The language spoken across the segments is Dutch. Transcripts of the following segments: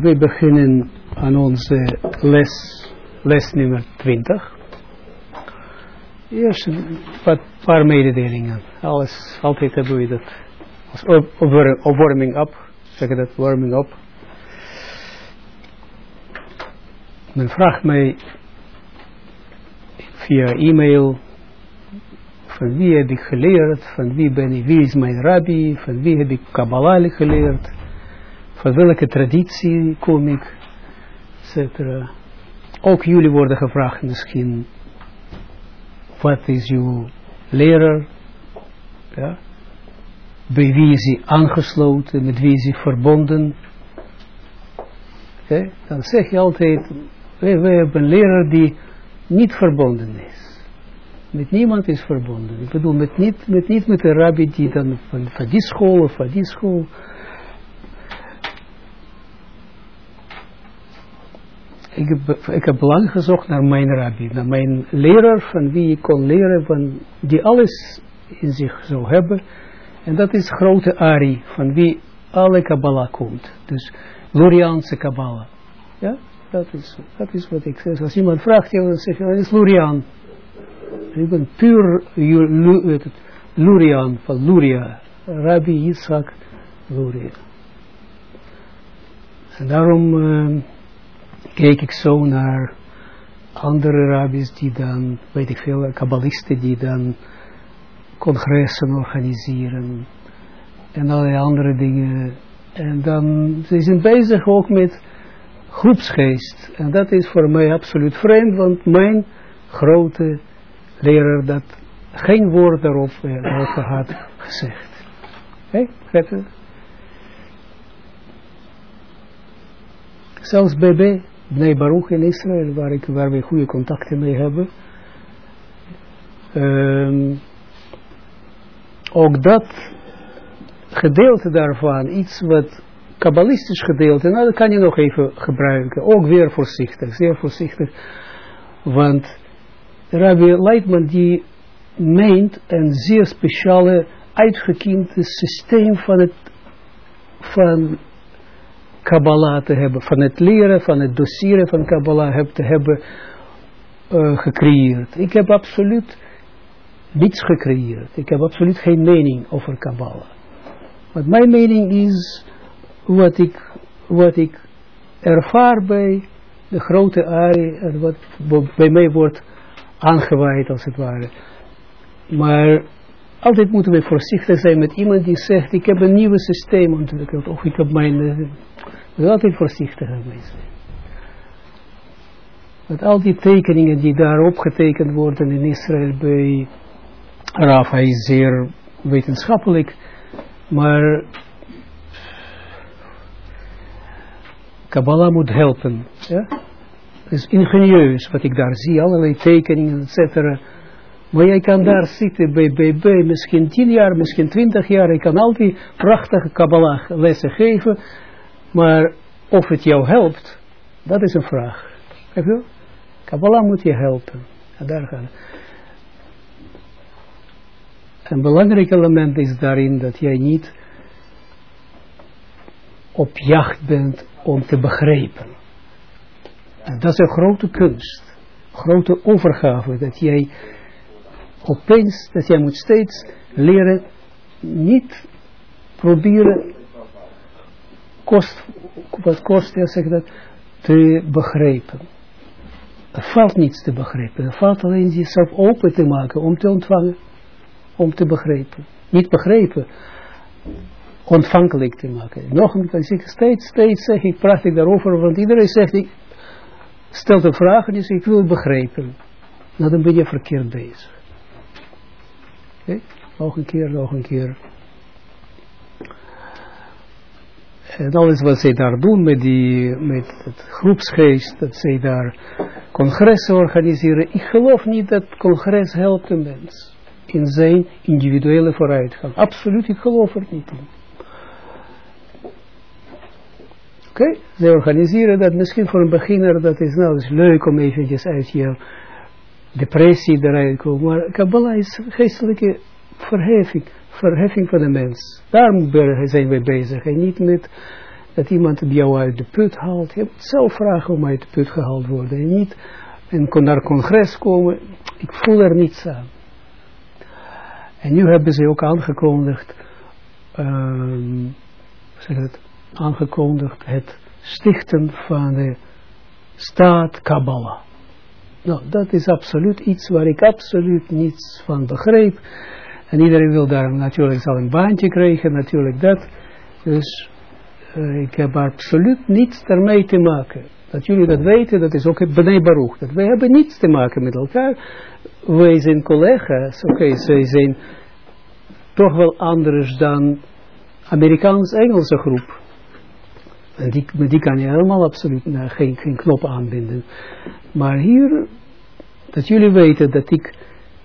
we beginnen aan onze les, les nummer 20. Eerst een paar mededelingen. Alles, altijd hebben we dat als warming up, zeg dat, warming up. Men vraagt mij via e-mail van wie heb ik geleerd, van wie ben ik, wie is mijn rabbi, van wie heb ik Kabbalah geleerd, van welke traditie kom ik, etc. Ook jullie worden gevraagd misschien, wat is uw leraar, ja? bij wie is hij aangesloten, met wie is hij verbonden. Dan zeg je altijd, wij, hebben een leraar die niet verbonden is met niemand is verbonden. Ik bedoel, met niet met, niet met een rabbi die dan van, van die school of van die school. Ik heb, ik heb lang gezocht naar mijn rabbi, naar mijn leraar van wie ik kon leren, van, die alles in zich zou hebben. En dat is grote Ari, van wie alle Kabbalah komt. Dus Luriaanse Kabbalah. Ja, dat is, dat is wat ik zeg. Als iemand vraagt, dan zeg je, dat is Luriaan. Ik ben puur Lurian van Luria. Rabbi Yitzhak Luria. En daarom uh, keek ik zo naar andere rabbis die dan, weet ik veel, kabbalisten die dan congressen organiseren en allerlei andere dingen. En dan, ze zijn bezig ook met groepsgeest. En dat is voor mij absoluut vreemd, want mijn grote leraar dat geen woord daarop uh, had gezegd. Hé, hey, Zelfs BB, Bnei Baruch in Israël, waar, ik, waar we goede contacten mee hebben. Um, ook dat gedeelte daarvan, iets wat kabbalistisch gedeelte, nou dat kan je nog even gebruiken. Ook weer voorzichtig, zeer voorzichtig. Want Rabbi Leitman die meent een zeer speciale uitgekiend systeem van het van Kabbalah te hebben, van het leren, van het doseren van Kabbalah te hebben uh, gecreëerd. Ik heb absoluut niets gecreëerd. Ik heb absoluut geen mening over Kabbalah. Wat mijn mening is, wat ik, wat ik ervaar bij de grote Ari, en wat bij mij wordt aangewaaid als het ware. Maar altijd moeten we voorzichtig zijn met iemand die zegt, ik heb een nieuw systeem ontwikkeld, of ik heb mijn, we altijd voorzichtig mee zijn. Al die tekeningen die daar opgetekend worden in Israël bij Rafa is zeer wetenschappelijk, maar Kabbalah moet helpen. Ja? is ingenieus wat ik daar zie, allerlei tekeningen, etc. Maar jij kan daar zitten bij BB, misschien tien jaar, misschien twintig jaar, ik kan altijd prachtige Kabbalah lessen geven, maar of het jou helpt, dat is een vraag. Kabbalah moet je helpen. En daar gaan Een belangrijk element is daarin dat jij niet op jacht bent om te begrijpen. En dat is een grote kunst. Grote overgave. Dat jij opeens, dat jij moet steeds leren, niet proberen, wat kost, ja, zeg dat, te begrijpen. Er valt niets te begrijpen. Er valt alleen jezelf open te maken om te ontvangen, om te begrijpen. Niet begrijpen, ontvankelijk te maken. Nog een keer, steeds, steeds zeg ik, praat ik daarover, want iedereen zegt, ik, stelt een vraag zegt, ik wil begrijpen. Nou, dan ben je verkeerd bezig. Oké, nog een keer, nog een keer. En alles wat zij daar doen met, die, met het groepsgeest, dat zij daar congressen organiseren. Ik geloof niet dat congres helpt een mens in zijn individuele vooruitgang. Absoluut, ik geloof er niet in. Oké, okay? ze organiseren dat misschien voor een beginner, dat is nou is leuk om eventjes uit je depressie eruit te komen. Maar Kabbalah is geestelijke verheffing, verheffing van de mens. Daar zijn we bezig en niet met dat iemand jou uit de put haalt. Je moet zelf vragen om uit de put gehaald worden. En niet en naar congres komen. Ik voel er niets aan. En nu hebben ze ook aangekondigd, um, zeg het, aangekondigd het stichten van de staat Kabbalah. Nou, dat is absoluut iets waar ik absoluut niets van begreep. En iedereen wil daar natuurlijk zal een baantje krijgen, natuurlijk dat. Dus uh, ik heb absoluut niets ermee te maken. Dat jullie dat weten, dat is ook het Bnei. Dat wij hebben niets te maken met elkaar. Wij zijn collega's, oké, okay, zij zijn toch wel anders dan Amerikaans-Engelse groep. En die, die kan je helemaal absoluut nou, geen, geen knop aanbinden. Maar hier, dat jullie weten dat ik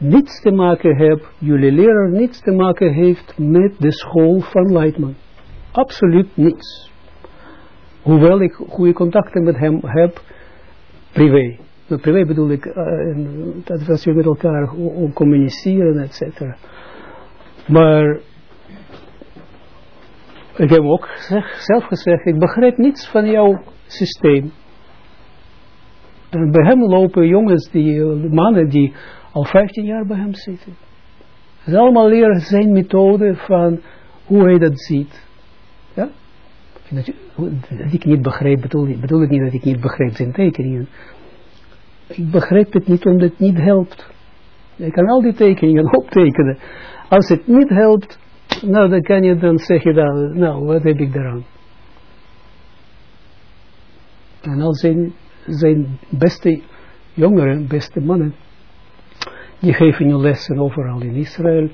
niets te maken heb, jullie leraar niets te maken heeft met de school van Leitman. Absoluut niets. Hoewel ik goede contacten met hem heb, privé. Met privé bedoel ik, uh, als we met elkaar om communiceren, et. Maar ik heb ook zelf gezegd, ik begrijp niets van jouw systeem. En bij hem lopen jongens, die, mannen die al 15 jaar bij hem zitten. Ze allemaal leren zijn methode van hoe hij dat ziet. Ja? Dat, ik niet begrijp, bedoel, bedoel ik niet dat ik niet begrijp zijn tekeningen. Ik begrijp het niet omdat het niet helpt. Je kan al die tekeningen optekenen. Als het niet helpt, nou dan kan je dan zeggen, dan, nou wat heb ik daaraan? En als zijn, zijn beste jongeren, beste mannen, die geven je lessen overal in Israël.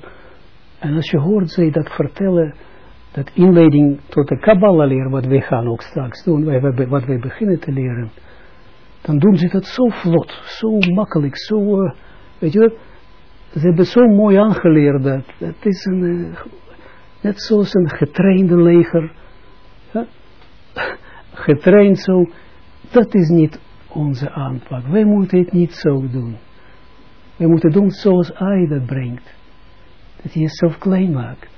En als je hoort zij dat vertellen, dat inleiding tot de Kabbalah leren, wat wij gaan ook straks doen, wat wij beginnen te leren, dan doen ze dat zo vlot, zo makkelijk, zo, uh, weet je wat, ze hebben zo mooi aangeleerd dat het is een, uh, net zoals een getrainde leger, getraind zo, dat is niet onze aanpak. Wij moeten het niet zo doen. We moeten doen zoals hij dat brengt. Dat je jezelf klein maakt.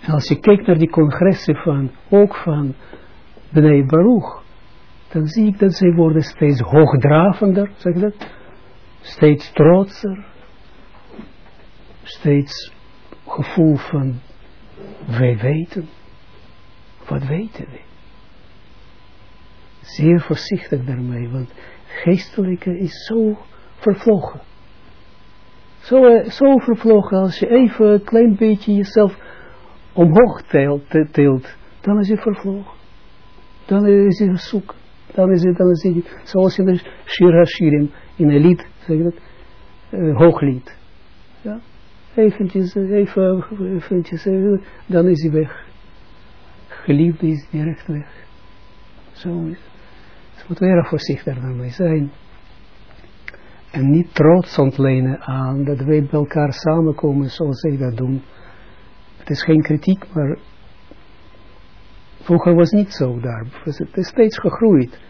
En als je kijkt naar die congressen van, ook van Bnei Baruch, dan zie ik dat zij worden steeds hoogdravender, zeg dat, steeds trotser, steeds gevoel van, wij weten, wat weten we? Zeer voorzichtig daarmee, want geestelijke is zo vervlogen. Zo, eh, zo vervlogen als je even een klein beetje jezelf omhoog tilt, dan is het vervlogen. Dan is het zoek. Dan is het, dan is het zoals in de Shir HaShirim, in een lied, zeg je dat, uh. Ja, eventjes, even, eventjes, even, dan is hij weg. Geliefde is direct weg. Zo is het. Dus moeten we erg voorzichtig daarmee zijn. En niet trots ontlenen aan dat wij bij elkaar samenkomen zoals zij dat doen. Het is geen kritiek, maar vroeger was niet zo daar. Het is steeds gegroeid.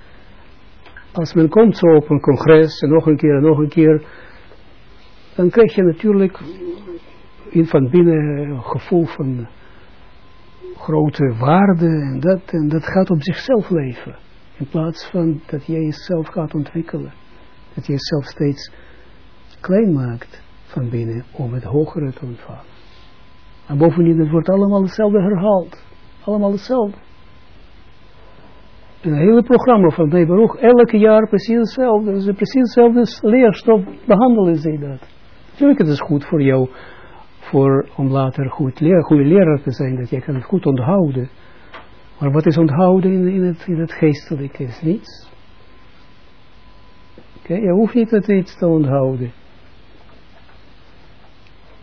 Als men komt zo op een congres en nog een keer en nog een keer, dan krijg je natuurlijk in van binnen een gevoel van grote waarde en dat, en dat gaat op zichzelf leven. In plaats van dat jij jezelf gaat ontwikkelen. Dat je jezelf steeds klein maakt van binnen om het hogere te ontvangen. En bovendien, het wordt allemaal hetzelfde herhaald. Allemaal hetzelfde. Een hele programma van Baruch, elke jaar precies hetzelfde. Dus precies hetzelfde leerstof behandelen ze dat. Natuurlijk het is goed voor jou, voor, om later goed leer, goede leraar te zijn, dat je kan het goed onthouden. Maar wat is onthouden in, in, het, in het geestelijke is niets. Je hoeft niet het iets te onthouden.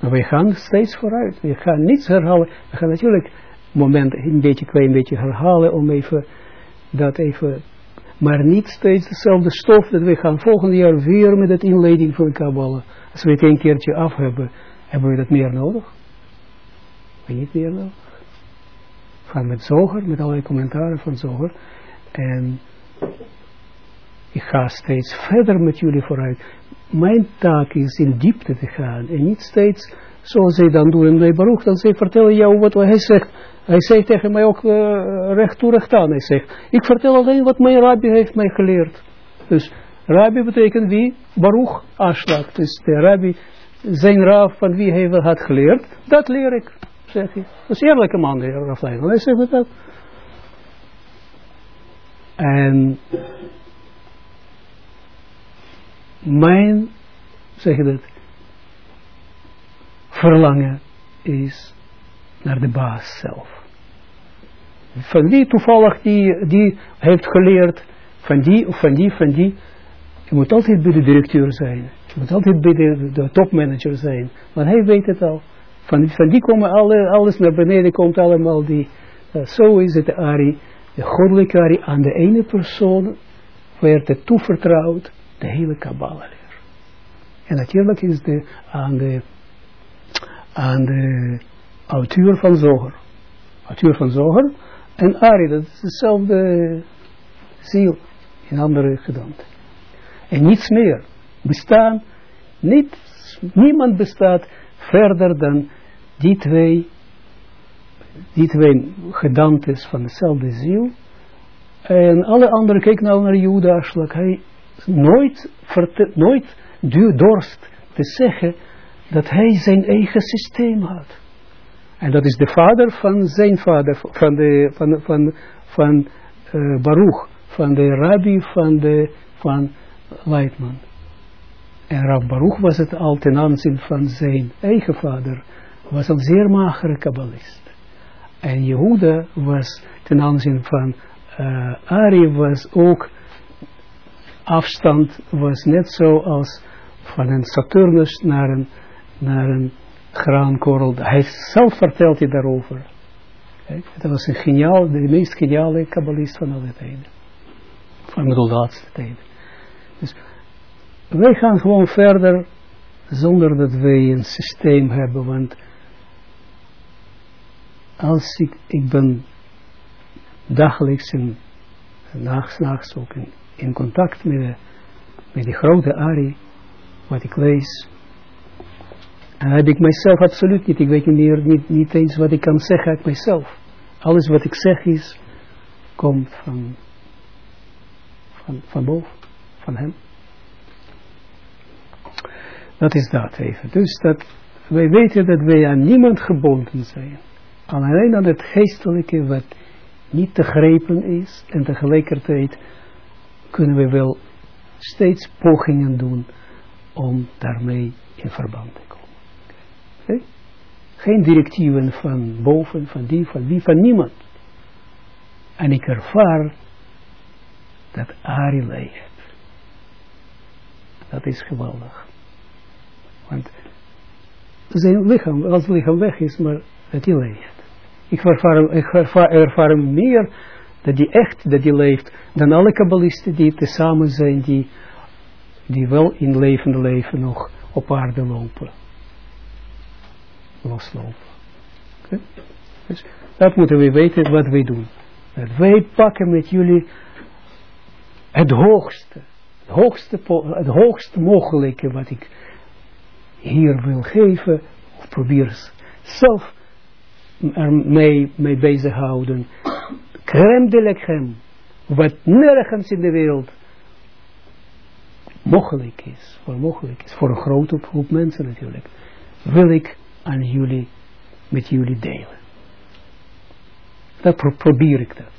Maar we gaan steeds vooruit. We gaan niets herhalen. We gaan natuurlijk moment een beetje, klein beetje herhalen om even dat even, maar niet steeds dezelfde stof dat we gaan volgend jaar weer met het inleiding van Kabbalah. Als we het een keertje af hebben, hebben we dat meer nodig? We niet meer nodig. We gaan met zoger, met allerlei commentaren van zoger. En ik ga steeds verder met jullie vooruit. Mijn taak is in diepte te gaan en niet steeds zoals zij dan doen de Baruch, dan zij vertellen jou wat hij zegt. Hij zei tegen mij ook uh, recht toe recht aan. Hij zegt, ik vertel alleen wat mijn rabbi heeft mij geleerd. Dus rabbi betekent wie? Baruch Ashlag. Dus de rabbi, zijn raaf van wie hij had geleerd, dat leer ik, zeg hij. Dat is eerlijke man, de Rav Hij zegt dat. En mijn, zeg je dat, verlangen is naar de baas zelf. Van wie toevallig die, die heeft geleerd, van die of van die, van die. Je moet altijd bij de directeur zijn. Je moet altijd bij de, de topmanager zijn. Want hij weet het al. Van, van die komen alle, alles naar beneden, komt allemaal die. Uh, zo is het Ari, de goddelijke Ari, aan de ene persoon werd het toevertrouwd, de hele Kabbalah leer. En natuurlijk is de, aan de de auteur van Zoger. Auteur van Zoger. En Ari, dat is dezelfde ziel in andere gedachten. En niets meer. Bestaan, niet, niemand bestaat verder dan die twee, die twee gedantes van dezelfde ziel. En alle anderen, kijk nou naar Judas, hij nooit, nooit dorst te zeggen dat hij zijn eigen systeem had. En dat is de vader van zijn vader, van, de, van, van, van uh, Baruch, van de rabbi van, de, van Leitman. En Rab Baruch was het al ten aanzien van zijn eigen vader, was een zeer magere kabbalist. En Jehuda was ten aanzien van uh, Ari was ook afstand, was net zo als van een Saturnus naar een naar een graankorrel. Hij zelf vertelt je daarover. Kijk, dat was een geniaal, de meest geniale kabbalist van alle tijden. Van de laatste tijden. Dus wij gaan gewoon verder zonder dat wij een systeem hebben, want als ik, ik ben dagelijks en nachts ook in, in contact met de, met de grote Ari, wat ik lees, heb ik mijzelf absoluut niet. Ik weet niet, niet eens wat ik kan zeggen uit mijzelf. Alles wat ik zeg is, komt van, van, van boven, van hem. Dat is dat even. Dus dat, wij weten dat wij aan niemand gebonden zijn. Alleen aan het geestelijke wat niet te grepen is. En tegelijkertijd kunnen we wel steeds pogingen doen om daarmee in verband te komen. Geen directieven van boven, van die, van wie, van niemand. En ik ervaar dat Ari leeft. Dat is geweldig. Want zijn lichaam, als lichaam weg is, maar dat hij leeft. Ik ervaar, ik ervaar meer dat hij echt, dat hij leeft, dan alle kabbalisten die tezamen zijn, die, die wel in levende leven nog op aarde lopen loslopen. Okay? Dus dat moeten we weten wat wij doen. Dat wij pakken met jullie het hoogste, het hoogste, het hoogste mogelijke wat ik hier wil geven, of probeer zelf ermee mee bezighouden. Crème de wat nergens in de wereld mogelijk is, voor mogelijk is, voor een grote groep mensen natuurlijk, wil ik aan jullie, met jullie delen. Dat probeer ik dat.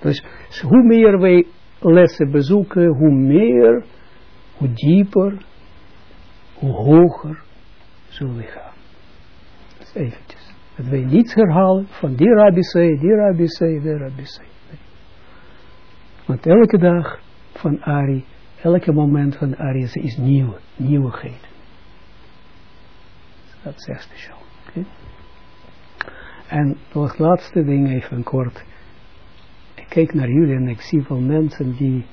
Dus hoe meer wij lessen bezoeken, hoe meer, hoe dieper, hoe hoger zullen we gaan. Dat is eventjes. Dat wij niets herhalen van die rabbi zei, die rabbi zei, die rabbi zei. Want elke dag van Ari, elke moment van Ari is nieuw, nieuwigheid. Dat zegt de show. En het laatste ding even kort. Ik kijk naar jullie en ik zie veel mensen die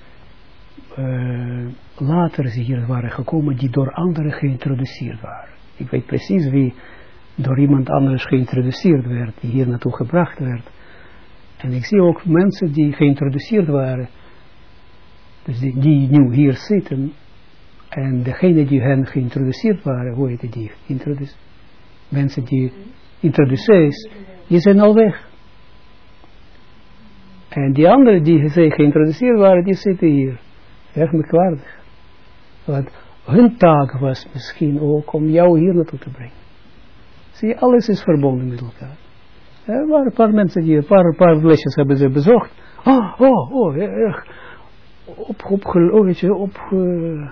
uh, later hier waren gekomen, die door anderen geïntroduceerd waren. Ik weet precies wie door iemand anders geïntroduceerd werd, die hier naartoe gebracht werd. En ik zie ook mensen die geïntroduceerd waren, dus die, die nu hier zitten, en degene die hen geïntroduceerd waren, hoe heet die? Introduceerd? mensen die introducees, die zijn al weg. En die anderen die zij geïntroduceerd waren, die zitten hier. Erg merkwaardig. Want hun taak was misschien ook om jou hier naartoe te brengen. Alles is verbonden met elkaar. Er waren een paar mensen die een paar, paar lesjes hebben ze bezocht. Oh, oh, oh, erg. Op, op, oh, op, uh,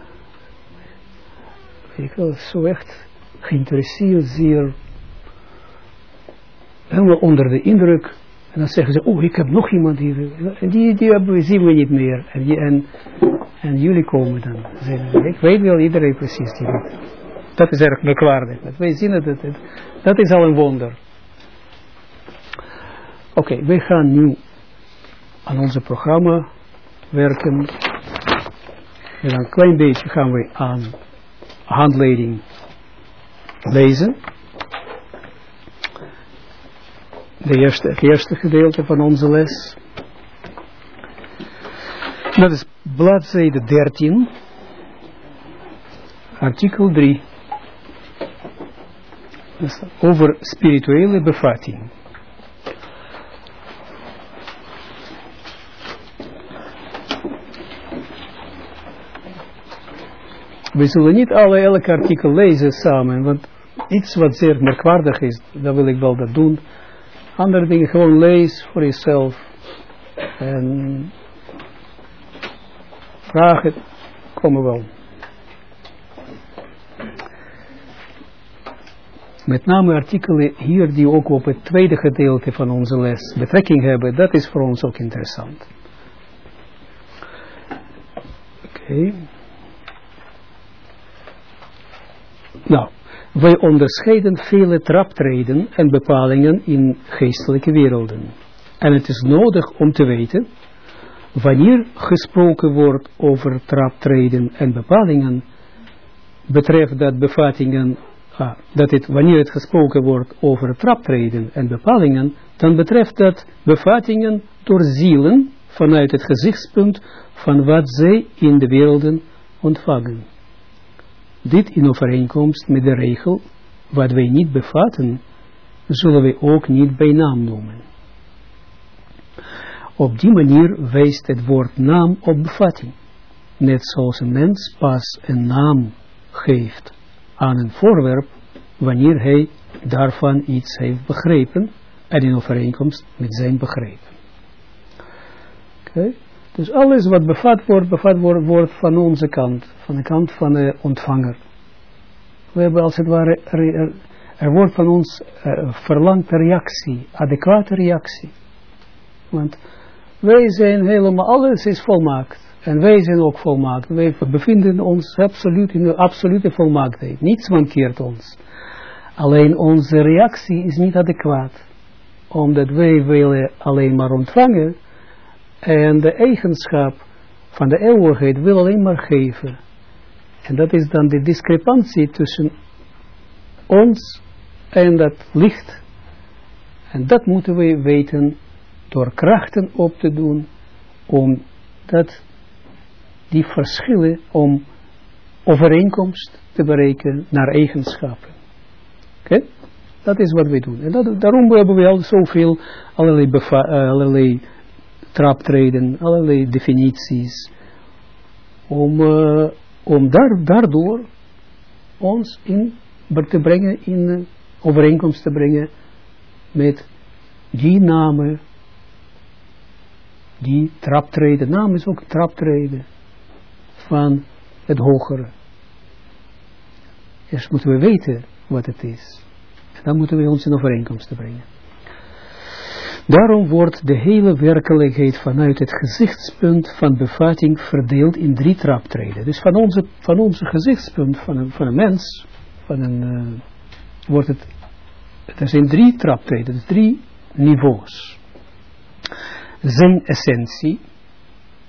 ik wil zo echt geïnteresseerd, zeer, helemaal onder de indruk. En dan zeggen ze, oh, ik heb nog iemand. En die, die hebben, zien we niet meer. En, die, en, jullie komen dan. Ik weet wel iedereen precies die weet. Dat is erg merkwaardig. Wij zien het, het, dat is al een wonder. Oké, wij gaan nu aan onze programma werken. En een klein beetje gaan we aan handleiding lezen. De eerste, het eerste gedeelte van onze les. Dat is bladzijde 13, artikel 3. Over spirituele bevatting. We zullen niet alle elk artikel lezen samen, want iets wat zeer merkwaardig is, dan wil ik wel dat doen. Andere dingen gewoon lees voor jezelf. En vragen komen wel. Met name artikelen hier die ook op het tweede gedeelte van onze les betrekking hebben, dat is voor ons ook interessant. Oké. Nou, wij onderscheiden vele traptreden en bepalingen in geestelijke werelden. En het is nodig om te weten, wanneer gesproken wordt over traptreden en bepalingen, betreft dat bevattingen, dat het, wanneer het gesproken wordt over traptreden en bepalingen, dan betreft dat bevattingen door zielen vanuit het gezichtspunt van wat zij in de werelden ontvangen. Dit in overeenkomst met de regel, wat wij niet bevatten, zullen wij ook niet bij naam noemen. Op die manier wijst het woord naam op bevatting. Net zoals een mens pas een naam geeft aan een voorwerp, wanneer hij daarvan iets heeft begrepen en in overeenkomst met zijn begrepen. Dus alles wat bevat wordt, bevat wordt, van onze kant, van de kant van de ontvanger. We hebben als het ware, er, er wordt van ons uh, verlangd reactie, adequate reactie. Want wij zijn helemaal, alles is volmaakt. En wij zijn ook volmaakt. Wij bevinden ons absoluut in de absolute volmaaktheid. Niets mankeert ons. Alleen onze reactie is niet adequaat. Omdat wij willen alleen maar ontvangen en de eigenschap van de eeuwigheid wil alleen maar geven. En dat is dan de discrepantie tussen ons en dat licht. En dat moeten we weten door krachten op te doen om dat, die verschillen, om overeenkomst te bereiken naar eigenschappen. Oké? Dat is wat we doen. En dat, daarom hebben we al zoveel allerlei, allerlei traptreden, allerlei definities, om, uh, om daar, daardoor ons in te brengen, in overeenkomst te brengen met die namen, die traptreden, naam is ook traptreden van het hogere. Dus moeten we weten wat het is. En dan moeten we ons in overeenkomst brengen. Daarom wordt de hele werkelijkheid vanuit het gezichtspunt van bevatting verdeeld in drie traptreden. Dus van onze, van onze gezichtspunt van een, van een mens, van een, uh, wordt het, er zijn drie traptreden, dus drie niveaus. Zijn essentie,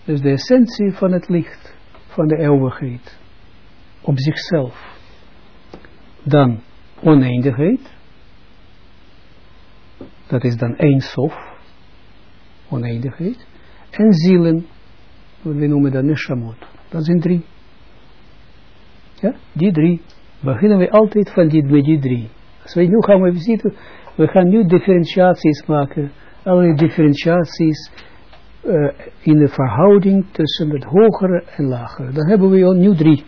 dus de essentie van het licht, van de eeuwigheid, op zichzelf. Dan oneindigheid, dat is dan één sof, oneindigheid, en zielen, we noemen dat neshamot, dat zijn drie. Ja, die drie, beginnen we altijd van die, met die drie. Als wij nu gaan we zitten, we gaan nu differentiaties maken, allerlei differentiaties uh, in de verhouding tussen het hogere en lagere. Dan hebben we al nu drie.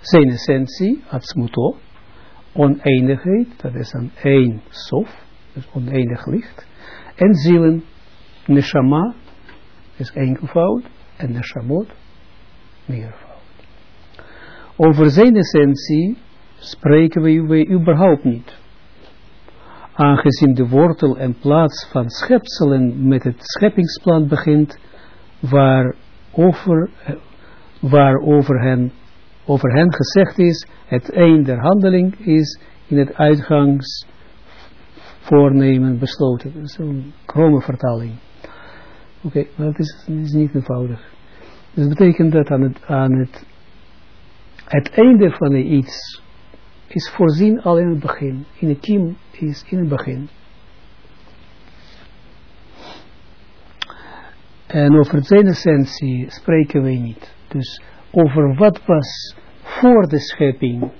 Zijn essentie, atsmuto, oneindigheid, dat is een één sof, dus oneindig licht. En zielen, neshama, is enkelvoud, en neshamot, meervoud. Over zijn essentie spreken we überhaupt niet. Aangezien de wortel en plaats van schepselen met het scheppingsplan begint, waar over, waar over, hen, over hen gezegd is, het eind der handeling is in het uitgangsvoornemen besloten. Dat is een krome vertaling. Oké, maar is, is, niet eenvoudig. Dus dat betekent dat aan het, aan het, het einde van iets is voorzien al in het begin. In het team is in het begin. En over zijn essentie spreken wij niet. Dus over wat was voor de schepping,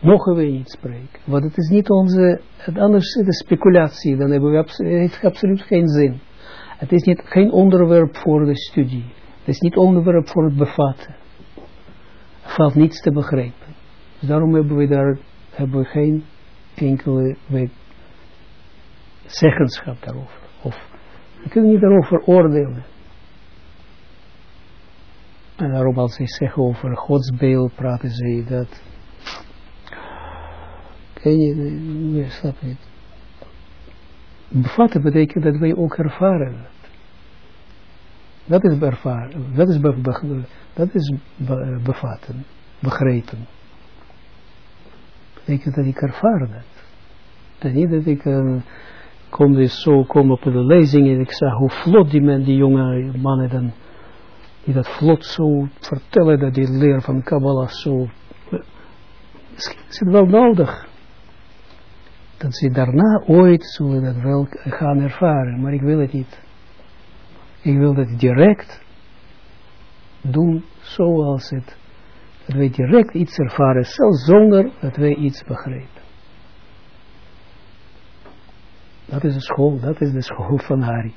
mogen we niet spreken. Want het is niet onze, anders is het speculatie, dan hebben we absolu heeft absoluut geen zin. Het is niet, geen onderwerp voor de studie. Het is niet onderwerp voor het bevatten. Er valt niets te begrijpen. Dus daarom hebben we daar hebben we geen enkele zeggenschap daarover. Of we kunnen niet daarover oordelen. En daarom als ze zeggen over godsbeeld praten ze dat. Ken je, je niet. Bevatten betekent dat wij ook ervaren. Dat is ervaren, dat is, be, be, dat is be, bevatten, begrepen. Betekent dat ik ervaren het. En niet dat ik uh, kom dus zo kom op de lezing en ik zag hoe vlot die, men, die jonge mannen dan die dat vlot zo vertellen, dat die leer van Kabbalah zo, is het wel nodig. Dat ze daarna ooit zullen dat wel gaan ervaren, maar ik wil het niet. Ik wil dat direct doen zoals het, dat wij direct iets ervaren, zelfs zonder dat wij iets begrijpen. Dat is de school, dat is de school van Hari.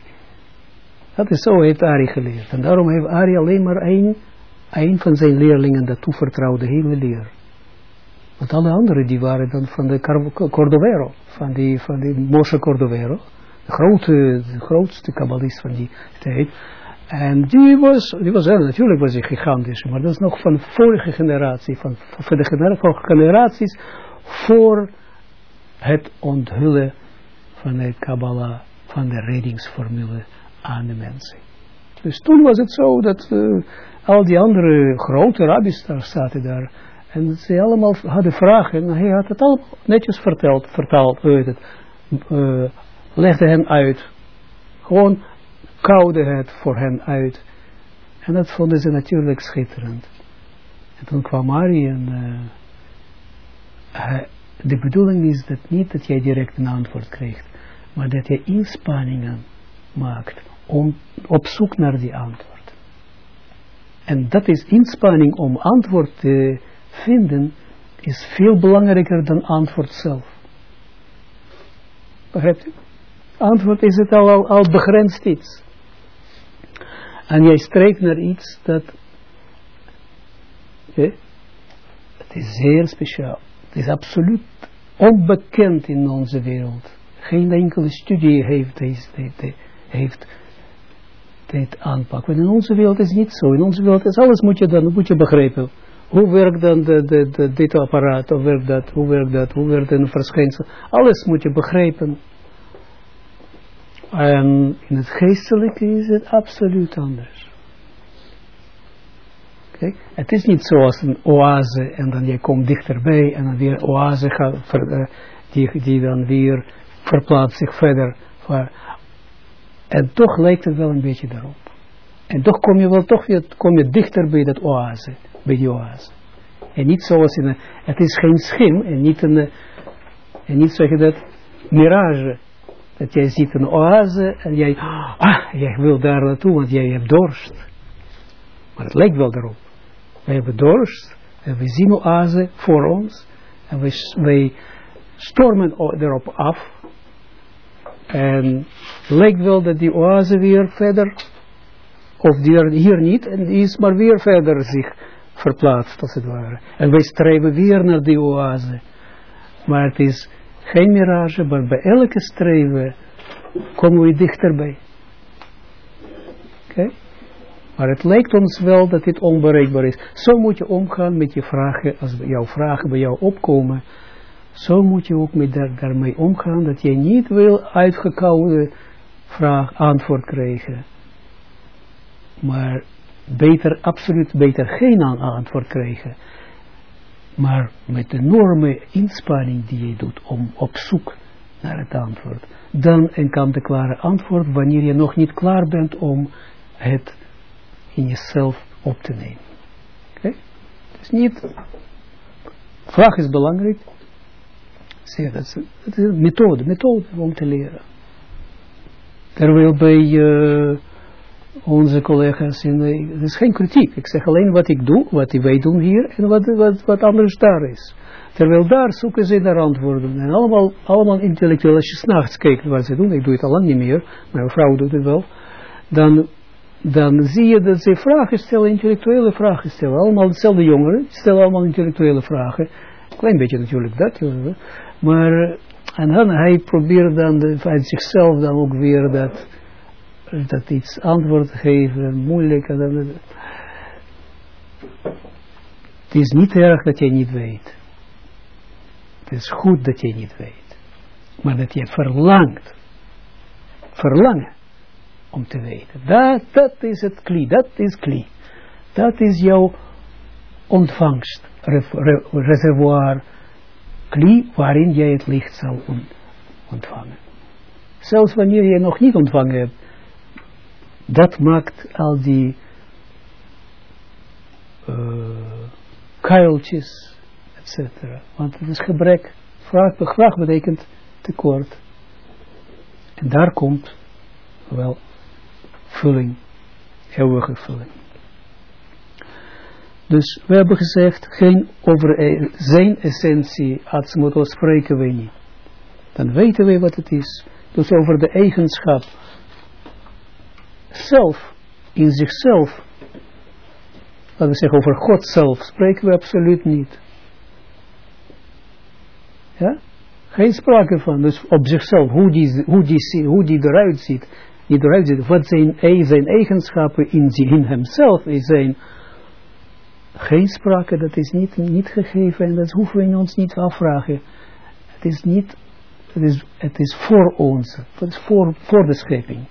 Dat is zo heeft Ari geleerd. En daarom heeft Ari alleen maar één, één van zijn leerlingen dat toevertrouwde, de hele leer. Want alle anderen die waren dan van de Cordovero, van die, van die Moshe Cordovero, de, grote, de grootste kabbalist van die tijd. En die was, die was ja, natuurlijk was hij gigantisch, maar dat is nog van vorige generatie, van, van de generatie, generaties voor het onthullen van de Kabbalah, van de redingsformule aan de mensen. Dus toen was het zo dat uh, al die andere grote rabbis daar zaten daar. En ze allemaal hadden vragen. En hij had het al netjes verteld, vertaald, weet het, uh, legde hen uit. Gewoon koude het voor hen uit. En dat vonden ze natuurlijk schitterend. En toen kwam Ari en uh, de bedoeling is dat niet dat jij direct een antwoord krijgt, maar dat je inspanningen maakt om, op zoek naar die antwoord. En dat is inspanning om antwoord te vinden, is veel belangrijker dan antwoord zelf. Begrijpt? Antwoord is het al, al, al begrensd iets. En jij streeft naar iets dat, eh, het is zeer speciaal. Het is absoluut onbekend in onze wereld. Geen enkele studie heeft, heeft, heeft, heeft dit aanpakken. in onze wereld is niet zo. In onze wereld is alles moet je dan moet je begrijpen. Hoe werkt dan de, dit apparaat? Hoe werkt dat? Hoe werkt dat? Hoe werkt een verschijnsel? Alles moet je begrijpen. En in het geestelijke is het absoluut anders. Okay? Het is niet zoals een oase en dan je komt dichterbij en dan weer oase gaat, ver, uh, die, die dan weer verplaatst zich verder. En toch lijkt het wel een beetje daarop. En toch kom je wel toch weer, kom je dichter bij dat oase, bij die oase. En niet zoals in een, het is geen schim en niet een, en niet zeg je dat, mirage. Dat jij ziet een oase en jij, ah, jij wil daar naartoe, want jij hebt dorst. Maar het lijkt wel daarop. We hebben dorst en we zien oase voor ons En wij, wij stormen erop af. En lijkt wel dat die oase weer verder, of die er hier niet, en die is maar weer verder zich verplaatst, als het ware. En wij streven weer naar die oase. Maar het is geen mirage, maar bij elke streven komen we dichterbij. Oké? Maar het lijkt ons wel dat dit onbereikbaar is. Zo moet je omgaan met je vragen, als jouw vragen bij jou opkomen. Zo moet je ook met daar, daarmee omgaan, dat je niet wil uitgekoude vraag, antwoord krijgen. Maar beter, absoluut beter geen antwoord krijgen. Maar met enorme inspanning die je doet om op zoek naar het antwoord. Dan een kant-en-klare antwoord wanneer je nog niet klaar bent om het in jezelf op te nemen. Oké? Dus niet, vraag is belangrijk. Zie dat is een methode, methode om te leren. Terwijl bij uh, onze collega's, in het is geen kritiek. Ik zeg alleen wat ik doe, wat wij doen hier en wat, wat, wat anders daar is. Terwijl daar zoeken ze naar antwoorden. En allemaal, allemaal intellectueel, als je s'nachts kijkt wat ze doen, ik doe het al lang niet meer, mijn vrouw doet het wel, dan, dan zie je dat ze vragen stellen, intellectuele vragen stellen. Allemaal dezelfde jongeren, stellen allemaal intellectuele vragen. Klein beetje natuurlijk dat, maar en dan hij probeert dan de, uit zichzelf dan ook weer dat, dat iets antwoord geven, moeilijk. Het is niet erg dat je niet weet. Het is goed dat je niet weet. Maar dat je verlangt. Verlangen om te weten. Dat, dat is het kli. Dat is kli. Dat is jouw ontvangst. Reservoir. Kli waarin jij het licht zal ontvangen. Zelfs wanneer je nog niet ontvangen hebt. Dat maakt al die uh, kuiltjes etc. Want het is gebrek. Vraag, vraag betekent tekort. En daar komt wel vulling, eeuwige vulling. Dus we hebben gezegd, geen over e- zijn essentie, Atzmoto spreken we niet. Dan weten we wat het is. Dus over de eigenschap zelf, in zichzelf, laten we zeggen over God zelf, spreken we absoluut niet. Ja? Geen sprake van. Dus op zichzelf, hoe die, hoe die, hoe die eruit ziet. Die eruit ziet. Wat zijn, zijn eigenschappen in, in hemzelf zijn. Geen sprake, dat is niet, niet gegeven. En dat hoeven we ons niet afvragen. Het is niet, het is, het is voor ons. Het is voor, voor de schepping.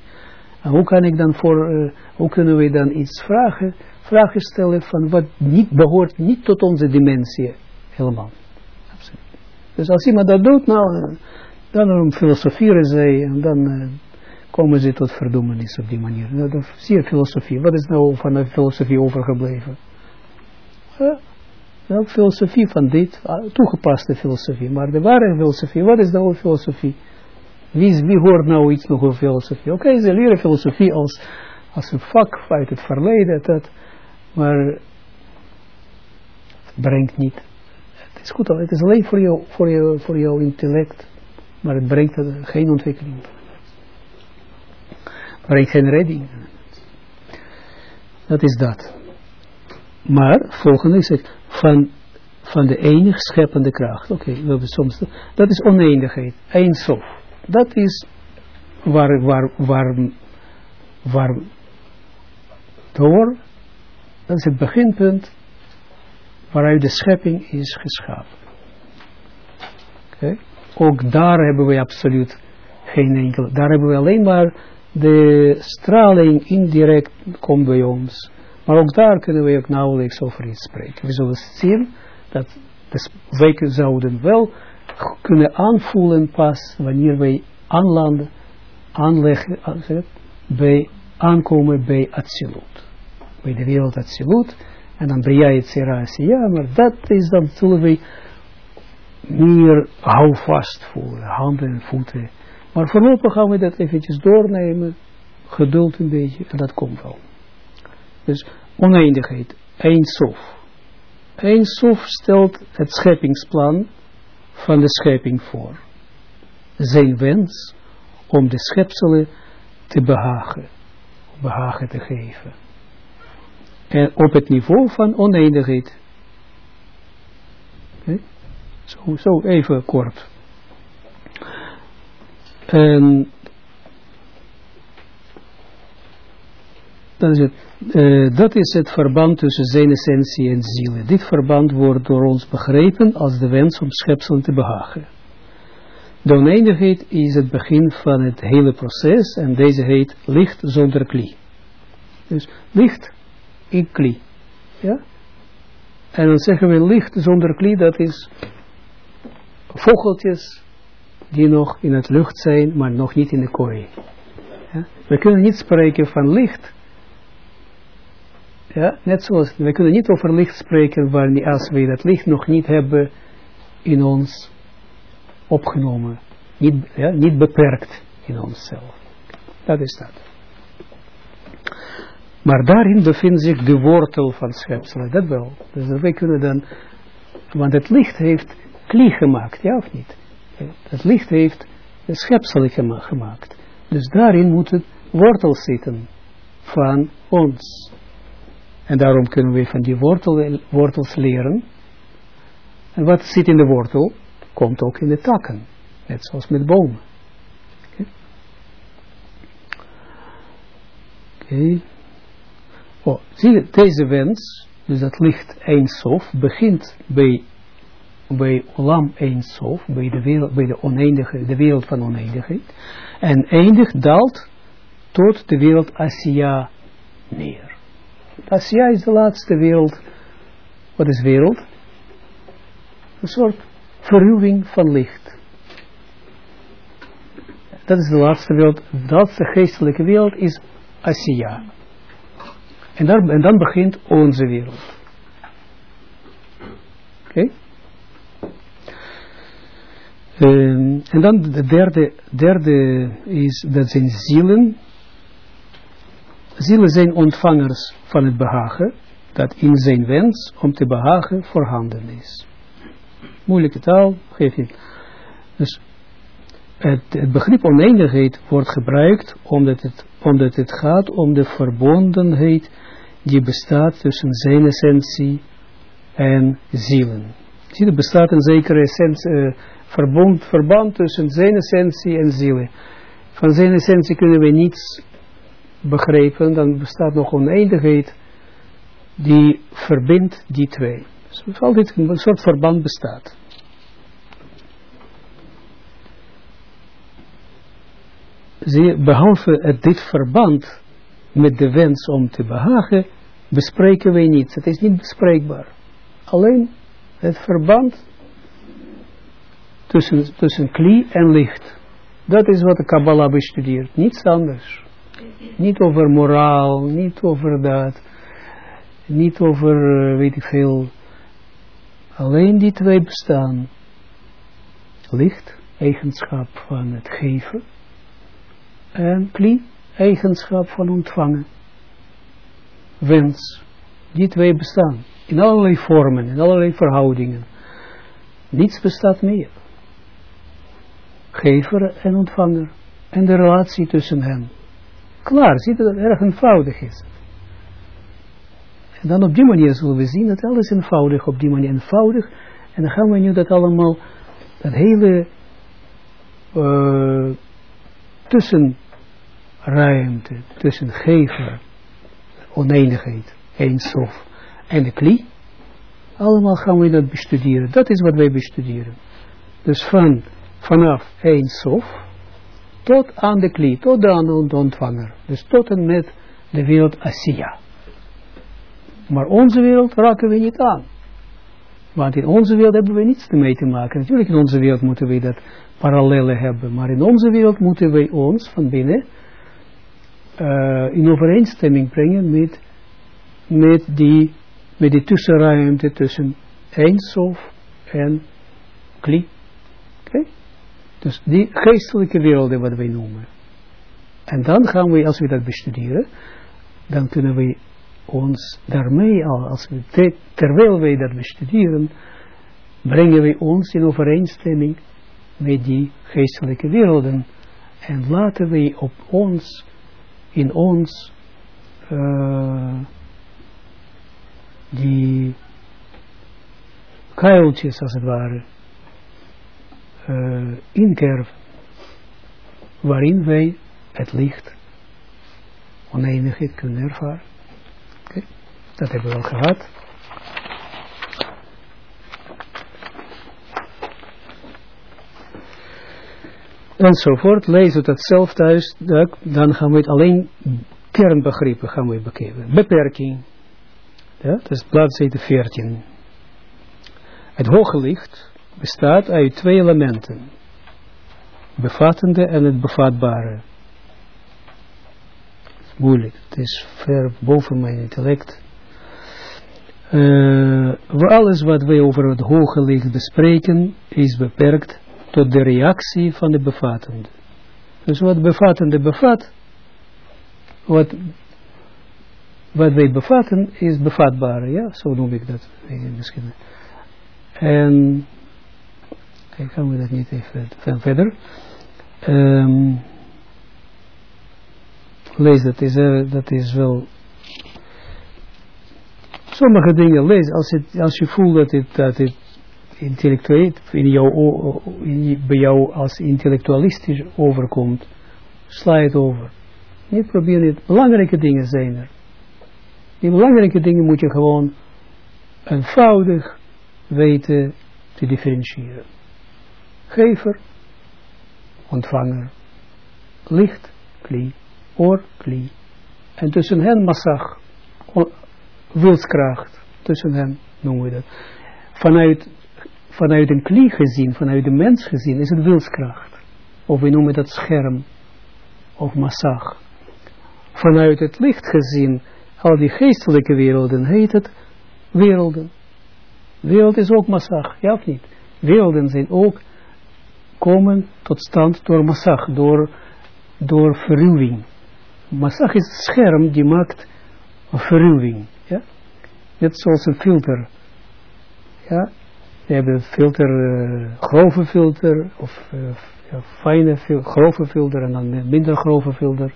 En hoe kan ik dan voor, hoe kunnen we dan iets vragen? Vragen stellen van wat niet behoort, niet tot onze dimensie helemaal. Dus als iemand dat doet, nou, dan filosoferen zij en dan uh, komen ze tot verdoemenis op die manier. Nou, dat zie je filosofie. Wat is nou van de filosofie overgebleven? Ja, nou, filosofie van dit, toegepaste filosofie. Maar de ware filosofie, wat is nou filosofie? Wie, wie hoort nou iets nog over filosofie? Oké, ze leren filosofie als, als een vak uit het verleden, dat, maar het brengt niet is goed, het is alleen voor, jou, voor, jou, voor jouw intellect, maar het brengt geen ontwikkeling. Het brengt geen redding. Dat is dat. Maar, volgende is het, van, van de enige scheppende kracht. Oké, we hebben soms, dat is oneindigheid, eindsof. Dat is waar, waar, waar, waar door, dat is het beginpunt waaruit de schepping is geschapen. Okay. Ook daar hebben we absoluut geen enkel, daar hebben we alleen maar de straling indirect komt bij ons. Maar ook daar kunnen we ook nauwelijks over iets spreken. We zullen zien dat wij zouden wel kunnen aanvoelen pas wanneer wij aanlanden, aanleggen, bij aankomen bij Atsilut. Bij de wereld Atsilut en dan het Serasi. Ja, maar dat is dan, zullen we meer houvast voelen, handen en voeten. Maar voorlopig gaan we dat eventjes doornemen, geduld een beetje, en dat komt wel. Dus oneindigheid. Eén sof stelt het scheppingsplan van de schepping voor. Zijn wens om de schepselen te behagen, behagen te geven. En op het niveau van oneindigheid. Zo, zo even kort. En dat is, het, uh, dat is het verband tussen zijn essentie en ziel. Dit verband wordt door ons begrepen als de wens om schepselen te behagen. De oneindigheid is het begin van het hele proces en deze heet licht zonder kli. Dus licht in kli. Ja? En dan zeggen we licht zonder kli, dat is vogeltjes die nog in het lucht zijn, maar nog niet in de kooi. Ja? We kunnen niet spreken van licht. Ja, net zoals, we kunnen niet over licht spreken wanneer als we dat licht nog niet hebben in ons opgenomen. Niet, ja, niet beperkt in onszelf. Dat is dat. Maar daarin bevindt zich de wortel van schepselen, dat wel. Dus wij kunnen dan, want het licht heeft klie gemaakt, ja of niet? Het licht heeft de schepselen gemaakt. Dus daarin moet het wortel zitten van ons. En daarom kunnen we van die wortel, wortels leren. En wat zit in de wortel, komt ook in de takken. Net zoals met bomen. Oké. Okay. Oh, zie je, deze wens, dus dat licht Eindsof, begint bij, bij Olam Eindsof, bij de wereld, bij de oneindige, de wereld van oneindigheid, en eindigt, daalt tot de wereld Asia neer. Asia is de laatste wereld. Wat is wereld? Een soort verruwing van licht. Dat is de laatste wereld. De geestelijke wereld is Asia. En, daar, en dan begint onze wereld. Oké? Okay. Um, en dan de derde, derde is dat zijn zielen. Zielen zijn ontvangers van het behagen, dat in zijn wens om te behagen voorhanden is. Moeilijke taal, geef je. Dus het, het begrip oneindigheid wordt gebruikt omdat het, omdat het gaat om de verbondenheid die bestaat tussen zijn essentie en zielen. Zie, er bestaat een zekere essentie, uh, verbond, verband tussen zijn essentie en zielen. Van zijn essentie kunnen we niets begrijpen, dan bestaat nog oneindigheid die verbindt die twee. Dus altijd een soort verband bestaat. Behalve het, dit verband met de wens om te behagen, bespreken wij niets. Het is niet bespreekbaar. Alleen het verband tussen, tussen kli en licht. Dat is wat de Kabbalah bestudeert. Niets anders. Niet over moraal, niet over dat. Niet over, uh, weet ik veel. Alleen die twee bestaan. Licht, eigenschap van het geven. En kli, eigenschap van ontvangen. Wens. Die twee bestaan. In allerlei vormen, in allerlei verhoudingen. Niets bestaat meer. Gever en ontvanger. En de relatie tussen hen. Klaar, ziet dat het erg eenvoudig is. En dan op die manier zullen we zien dat alles eenvoudig, op die manier eenvoudig. En dan gaan we nu dat allemaal, dat hele uh, tussenruimte, tussen gever, oneenigheid, eenshof en de klie, allemaal gaan we dat bestuderen. Dat is wat wij bestuderen. Dus van, vanaf eenshof, tot aan de klie, tot aan de ontvanger. Dus tot en met de wereld Asiya. Maar onze wereld raken we niet aan. Want in onze wereld hebben we niets mee te maken. Natuurlijk in onze wereld moeten we dat parallele hebben. Maar in onze wereld moeten wij ons van binnen uh, in overeenstemming brengen met, met, die, met die tussenruimte tussen Eindsof en Kli. Dus die geestelijke werelden wat wij noemen. En dan gaan we, als we dat bestuderen, dan kunnen we ons daarmee al, als we terwijl wij dat bestuderen, brengen wij ons in overeenstemming met die geestelijke werelden. En laten wij op ons, in ons, uh, die kuiltjes als het ware, uh, inkerven, waarin wij het licht oneindigheid kunnen ervaren. Dat hebben we al gehad. enzovoort, lees het zelf thuis, dan gaan we het alleen kernbegrippen gaan we bekijken. Beperking. Ja, dat is bladzijde 14. Het hoge licht bestaat uit twee elementen. Bevattende en het bevatbare. Moeilijk, het is ver boven mijn intellect. Uh, alles wat wij over het hoge licht bespreken is beperkt tot de reactie van de bevattende. Dus wat bevattende bevat, wat, wat wij bevatten is bevatbare, ja, zo noem ik dat misschien. En, gaan we dat niet even verder. Um, lees dat, is, uh, dat is wel sommige dingen lees, als, het, als je voelt dat het, dat het intellectueel, in jou, in, bij jou als intellectualistisch overkomt, sla het over. Niet proberen het. Belangrijke dingen zijn er. Die belangrijke dingen moet je gewoon eenvoudig weten te differentiëren. Gever, ontvanger, licht, kli, oor, kli. En tussen hen massag, wilskracht, tussen hen noemen we dat. Vanuit vanuit een klie gezien, vanuit de mens gezien, is het wilskracht. Of we noemen dat scherm, of massag. Vanuit het licht gezien, al die geestelijke werelden, heet het werelden. Wereld is ook massag, ja of niet? Werelden zijn ook, komen tot stand door massag, door, door verruwing. Massag is het scherm die maakt verruwing, ja? Net zoals een filter, ja? We hebben een filter, uh, grove filter, of uh, ja, fijne grove filter en dan minder grove filter.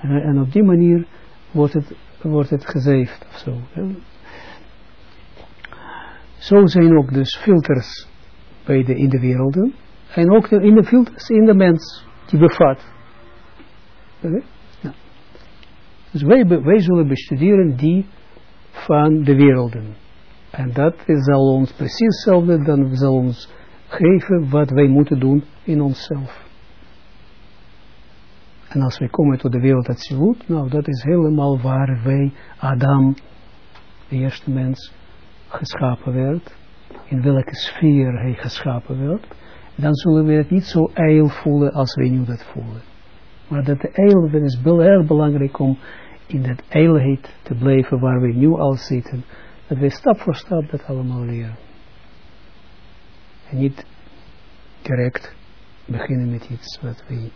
En, en, op die manier wordt het, wordt het gezeefd of zo. Zo zijn ook dus filters bij de, in de werelden. En ook in de filters in de mens die bevat. Dus wij, wij zullen bestuderen die van de werelden. En dat zal ons precies hetzelfde, dan zal ons geven wat wij moeten doen in onszelf. En als wij komen tot de wereld Atsilut, nou dat is helemaal waar wij, Adam, de eerste mens, geschapen werd. In welke sfeer hij geschapen werd. Dan zullen we het niet zo eil voelen als wij nu dat voelen. Maar dat de eil is heel belangrijk om in dat eilheid te blijven waar we nu al zitten dat we stap voor stap dat allemaal leren. En niet direct beginnen met iets wat we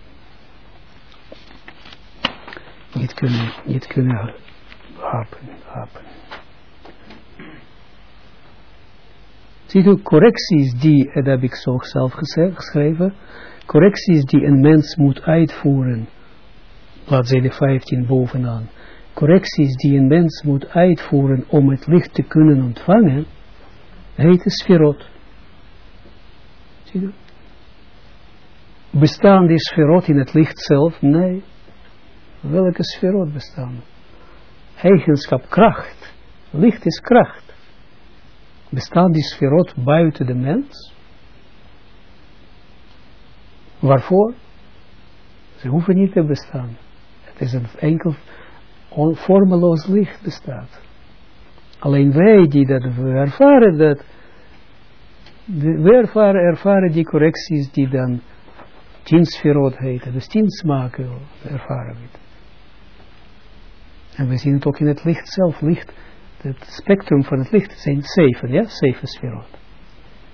niet kunnen, niet kunnen. Ziet u, correcties die, dat heb ik zo zelf geschreven, correcties die een mens moet uitvoeren, bladzijde 15 bovenaan, correcties die een mens moet uitvoeren om het licht te kunnen ontvangen, heet sferot. Zie je? Bestaan die sferot in het licht zelf? Nee. Welke sferot bestaan? Eigenschap, kracht. Licht is kracht. Bestaan die sferot buiten de mens? Waarvoor? Ze hoeven niet te bestaan. Het is een enkel vormeloos licht bestaat. Alleen wij die dat ervaren, dat we ervaren, ervaren die correcties die dan tien sferot heten, dus tien smaken ervaren we. En we zien het ook in het licht zelf, licht, het spectrum van het licht zijn zeven, ja, zeven sferot.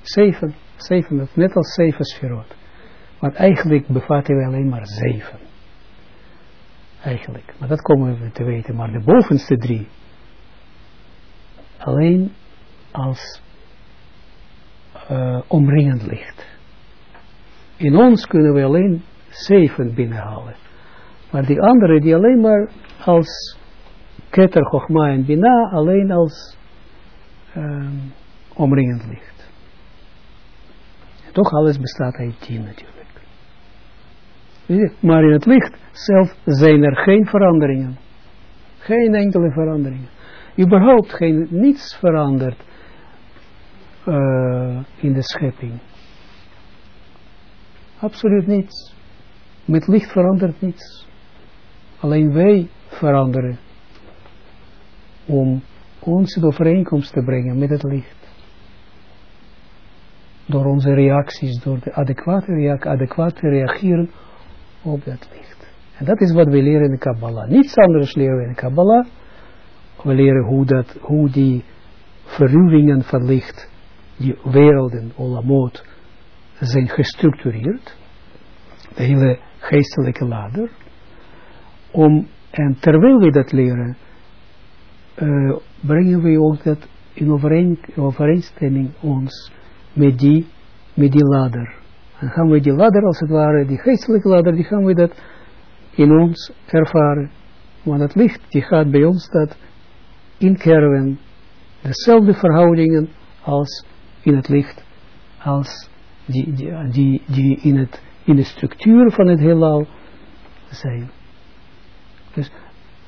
Zeven, zeven, net als zeven sferot. Maar eigenlijk bevatten we alleen maar zeven eigenlijk. Maar dat komen we te weten. Maar de bovenste drie, alleen als uh, omringend licht. In ons kunnen we alleen zeven binnenhalen. Maar die andere die alleen maar als keter, chogma en bina, alleen als um, omringend licht. Toch alles bestaat uit tien natuurlijk. Maar in het licht zelf zijn er geen veranderingen. Geen enkele veranderingen. Überhaupt geen, niets verandert uh, in de schepping. Absoluut niets. Met licht verandert niets. Alleen wij veranderen om ons in overeenkomst te brengen met het licht. Door onze reacties, door de adequate, adequate reageren op dat licht. En dat is wat we leren in de Kabbalah. Niets anders leren we in de Kabbalah. We leren hoe, dat, hoe die verruwingen van licht, die werelden, olamot, zijn gestructureerd. De hele geestelijke ladder. Om, en terwijl we dat leren, uh, brengen we ook dat in overeen, overeenstemming ons met die, met die ladder. En gaan we die ladder als het ware, die geestelijke ladder, die gaan we dat in ons ervaren. Want het licht, die gaat bij ons dat inkerven, dezelfde verhoudingen als in het licht, als die, die, die, die in, het, in de structuur van het heelal zijn.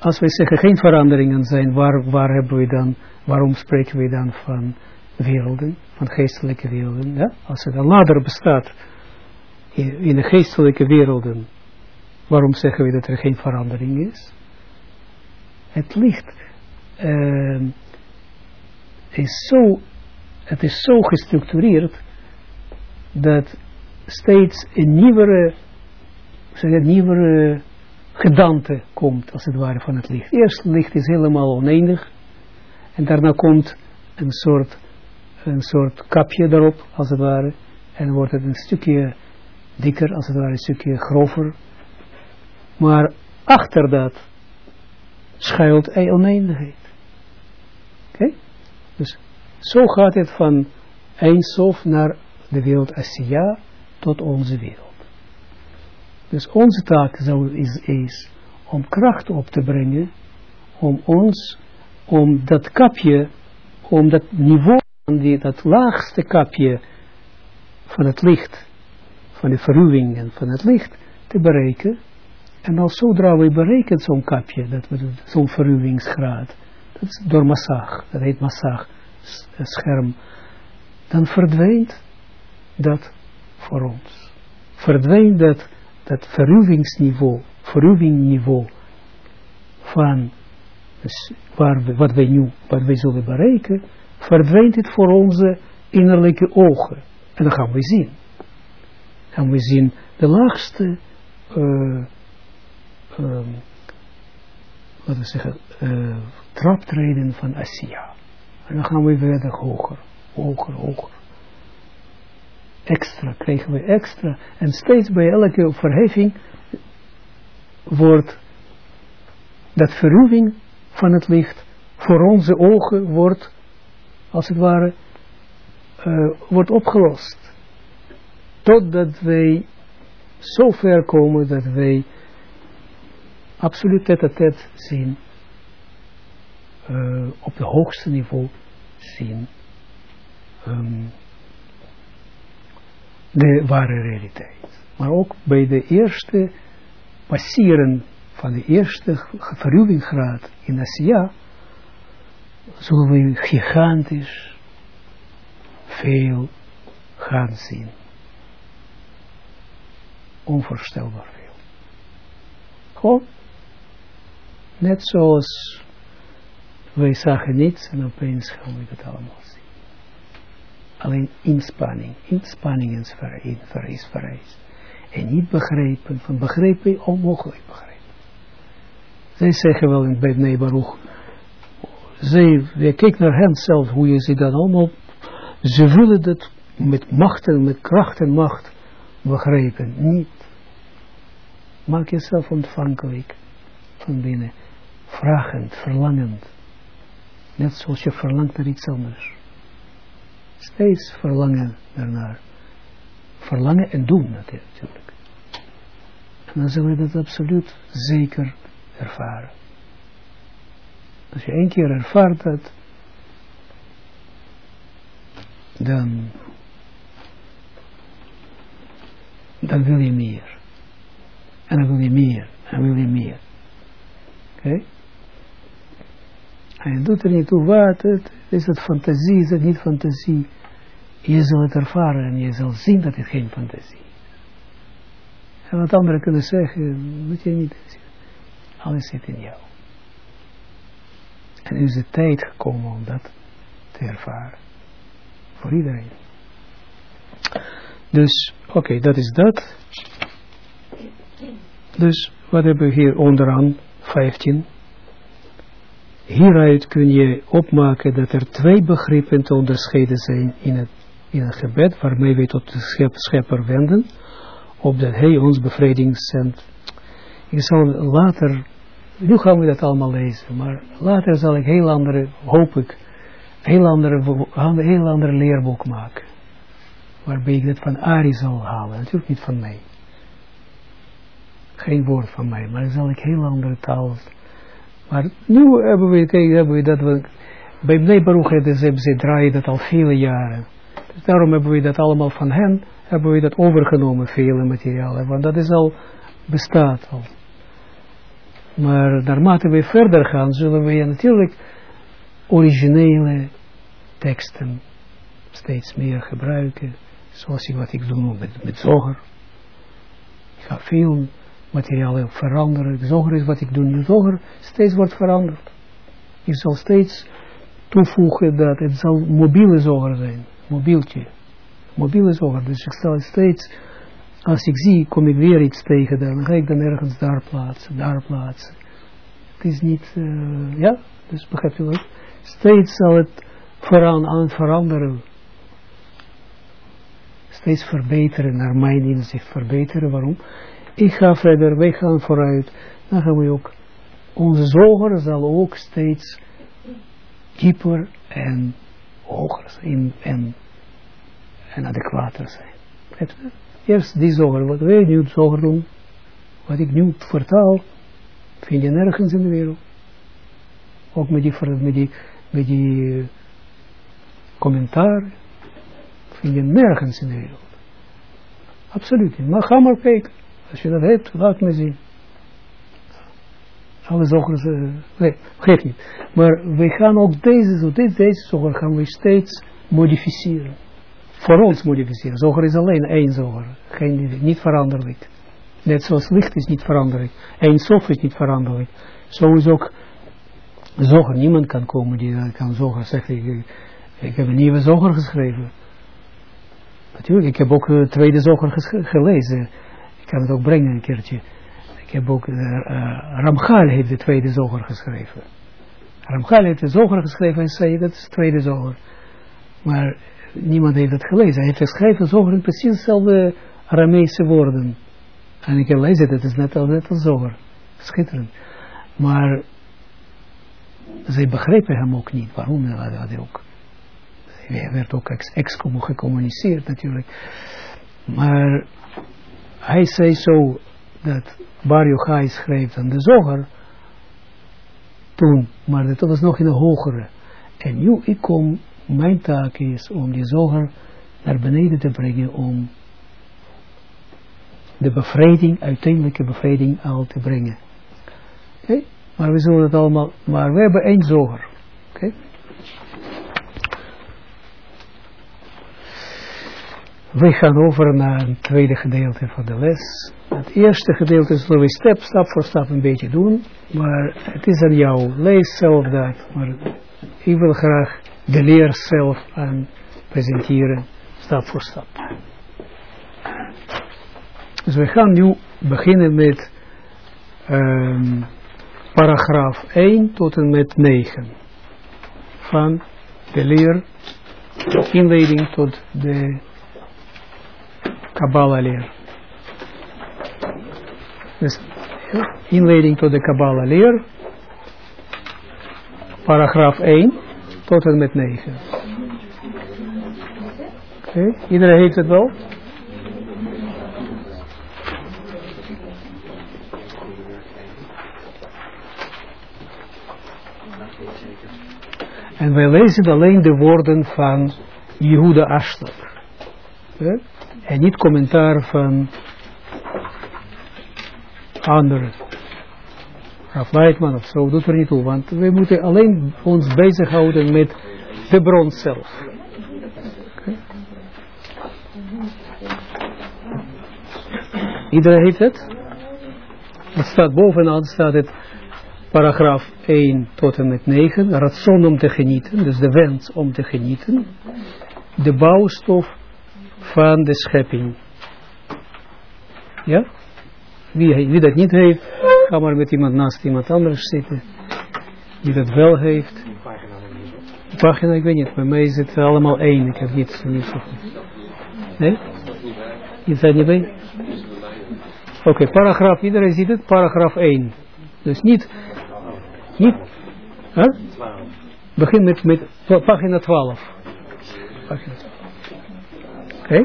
Als wij zeggen geen veranderingen zijn, waar, waar hebben we dan, waarom spreken we dan van werelden, van geestelijke werelden? Als er een ladder bestaat in, de geestelijke werelden, waarom zeggen we dat er geen verandering is? Het licht uh, is zo, het is zo gestructureerd dat steeds een nieuwere, zeg het, nieuwere gedante komt, als het ware, van het licht. Eerst licht is helemaal oneindig, en daarna komt een soort, een soort kapje erop, als het ware, en wordt het een stukje dikker, als het ware, een stukje grover. Maar achter dat schuilt een oneindigheid. Oké? Dus zo gaat het van Eindsof naar de wereld Asiya tot onze wereld. Dus onze taak is, is om kracht op te brengen, om ons, om dat kapje, om dat niveau, die, dat laagste kapje van het licht, van de verruwing en van het licht, te bereiken. En als zodra we bereiken zo'n kapje, dat we zo'n verruwingsgraad, dat is door massag, dat heet massag, scherm, dan verdwijnt dat voor ons. Verdwijnt dat dat verruwingsniveau, verruwingniveau van waar we, wat wij nu, wat wij zullen bereiken, verdwijnt het voor onze innerlijke ogen. En dan gaan we zien. Gaan we zien de laagste, uh, we zeggen, uh, traptreden van Asia. En dan gaan we verder hoger, hoger, hoger extra, krijgen we extra. En steeds bij elke verheffing wordt dat verruwing van het licht voor onze ogen wordt, als het ware, uh, wordt opgelost. Totdat wij zo ver komen dat wij absoluut tête-à-tête zien, uh, op het hoogste niveau zien. Um, de ware realiteit. Maar ook bij de eerste passeren van de eerste verruwinggraad in Asia, zullen we gigantisch veel gaan zien. Onvoorstelbaar veel. Gewoon, net zoals wij zagen niets en opeens gaan we dat allemaal alleen inspanning. Inspanning is, vereist, vereist. En niet begrepen, van begrepen, onmogelijk begrepen. Zij zeggen wel in Beit Nebaruch, zij, je kijkt naar hen zelf, hoe je ze dan allemaal, ze willen dat met macht en met kracht en macht begrepen. Niet. Maak jezelf ontvankelijk van binnen, vragend, verlangend. Net zoals je verlangt naar iets anders Steeds verlangen daarnaar. Verlangen en doen natuurlijk. En dan zullen we dat absoluut zeker ervaren. Als je één keer ervaart dat, dan, dan wil je meer. En dan wil je meer. En wil je meer. Oké? En doet er niet toe wat, het, is het fantasie, is het niet fantasie. Je zal het ervaren en je zal zien dat het geen fantasie is. En wat anderen kunnen zeggen, moet je niet zien. Alles zit in jou. En is de tijd gekomen om dat te ervaren. Voor iedereen. Dus, oké, dat is dat. Dus, wat hebben we hier onderaan? 15. Hieruit kun je opmaken dat er twee begrippen te onderscheiden zijn in het, in het gebed, waarmee we tot de schepper wenden, opdat hij ons bevrijding zendt. Ik zal later nu gaan we dat allemaal lezen, maar later zal ik heel andere, hoop ik, heel andere, een heel andere leerboek maken. Waarbij ik dat van Ari zal halen, natuurlijk niet van mij. Geen woord van mij, maar dan zal ik heel andere taal. Maar nu hebben we, hebben we dat, we, bij Bnei Baruch hebben ze, draaien dat al vele jaren. Dus daarom hebben we dat allemaal van hen, hebben we dat overgenomen, vele materialen, want dat is al, bestaat al. Maar naarmate we verder gaan, zullen we natuurlijk originele teksten steeds meer gebruiken. Zoals ik wat ik doe met, met zoger. Ik ga veel materialen veranderen. Zoger is wat ik doe nu. Zoger steeds wordt veranderd. Ik zal steeds toevoegen dat het zal mobiele zoger zijn. Mobieltje. Mobiele zoger. Dus ik zal steeds als ik zie, kom ik weer iets tegen, dan ga ik dan ergens daar plaatsen, daar plaatsen. Het is niet, uh, ja, dus begrijp je wat? Steeds zal het vooraan aan veranderen. Steeds verbeteren, naar mijn inzicht verbeteren. Waarom? Ik ga verder, wij gaan vooruit. Dan gaan we ook, onze zoger zal ook steeds dieper en hoger zijn en, en adequater zijn. Eerst die zoger, wat wij nu zoger doen, wat ik nu vertaal, vind je nergens in de wereld. Ook met die, met die, met die uh, commentaar, vind je nergens in de wereld. Absoluut niet. Maar ga maar kijken. Als je dat hebt, laat me zien. Alle zogers, uh, nee, geef niet. Maar we gaan ook deze, zo, deze, zoger gaan we steeds modificeren voor ons modificeren. Zoger is alleen één zoger, geen, niet veranderlijk. Net zoals licht is niet veranderlijk. Eén sof is niet veranderlijk. Zo is ook zoger. Niemand kan komen die kan zoger zeggen. Ik, ik heb een nieuwe zoger geschreven. Natuurlijk, ik heb ook de tweede zoger gelezen. Kan het ook brengen een keertje. Ik heb ook, uh, Ramchal heeft de tweede zoger geschreven. Ramchal heeft de zoger geschreven en zei dat is de tweede zoger. Maar niemand heeft het gelezen. Hij heeft geschreven zoger in precies dezelfde Arameese woorden. En ik heb gelezen, het is net als, net als zoger. Schitterend. Maar zij begrepen hem ook niet. Waarom had hij ook? Hij werd ook ex gecommuniceerd natuurlijk. Maar hij zei zo dat Bar Yochai schreef aan de zoger toen, maar dat was nog in een hogere. En nu ik kom mijn taak is om die zoger naar beneden te brengen om de bevrijding, uiteindelijke bevrijding al te brengen. Oké, maar we zullen het allemaal, maar we hebben één zoger. Oké. We gaan over naar het tweede gedeelte van de les. Het eerste gedeelte zullen we stap, stap voor stap een beetje doen, maar het is aan jou. Lees zelf dat, maar ik wil graag de leer zelf aan presenteren, stap voor stap. Dus we gaan nu beginnen met um, paragraaf 1 tot en met 9 van de leer, inleiding tot de Kabbalah leer. Dus inleiding tot de Kabbalah leer, paragraaf 1 tot en met 9. Oké, iedereen heeft het wel? En wij lezen alleen de woorden van Jehuda Ashlag. En niet commentaar van anderen. Raf Leitman of zo, doet er niet toe. Want we moeten alleen ons bezighouden met de bron zelf. Iedereen heeft het? Het staat bovenaan, staat het paragraaf 1 tot en met 9, ratson om te genieten, dus de wens om te genieten, de bouwstof van de schepping. Ja? Wie, wie dat niet heeft, ga maar met iemand naast iemand anders zitten, die dat wel heeft. Pagina, ik weet niet, bij mij is het allemaal één, ik heb niet, niet zo goed. Nee? Je staat niet bij? Oké, okay, paragraaf, iedereen ziet het, paragraaf 1. Dus niet niet? Huh? Begin met, met pagina 12. Pagina 12. Oké.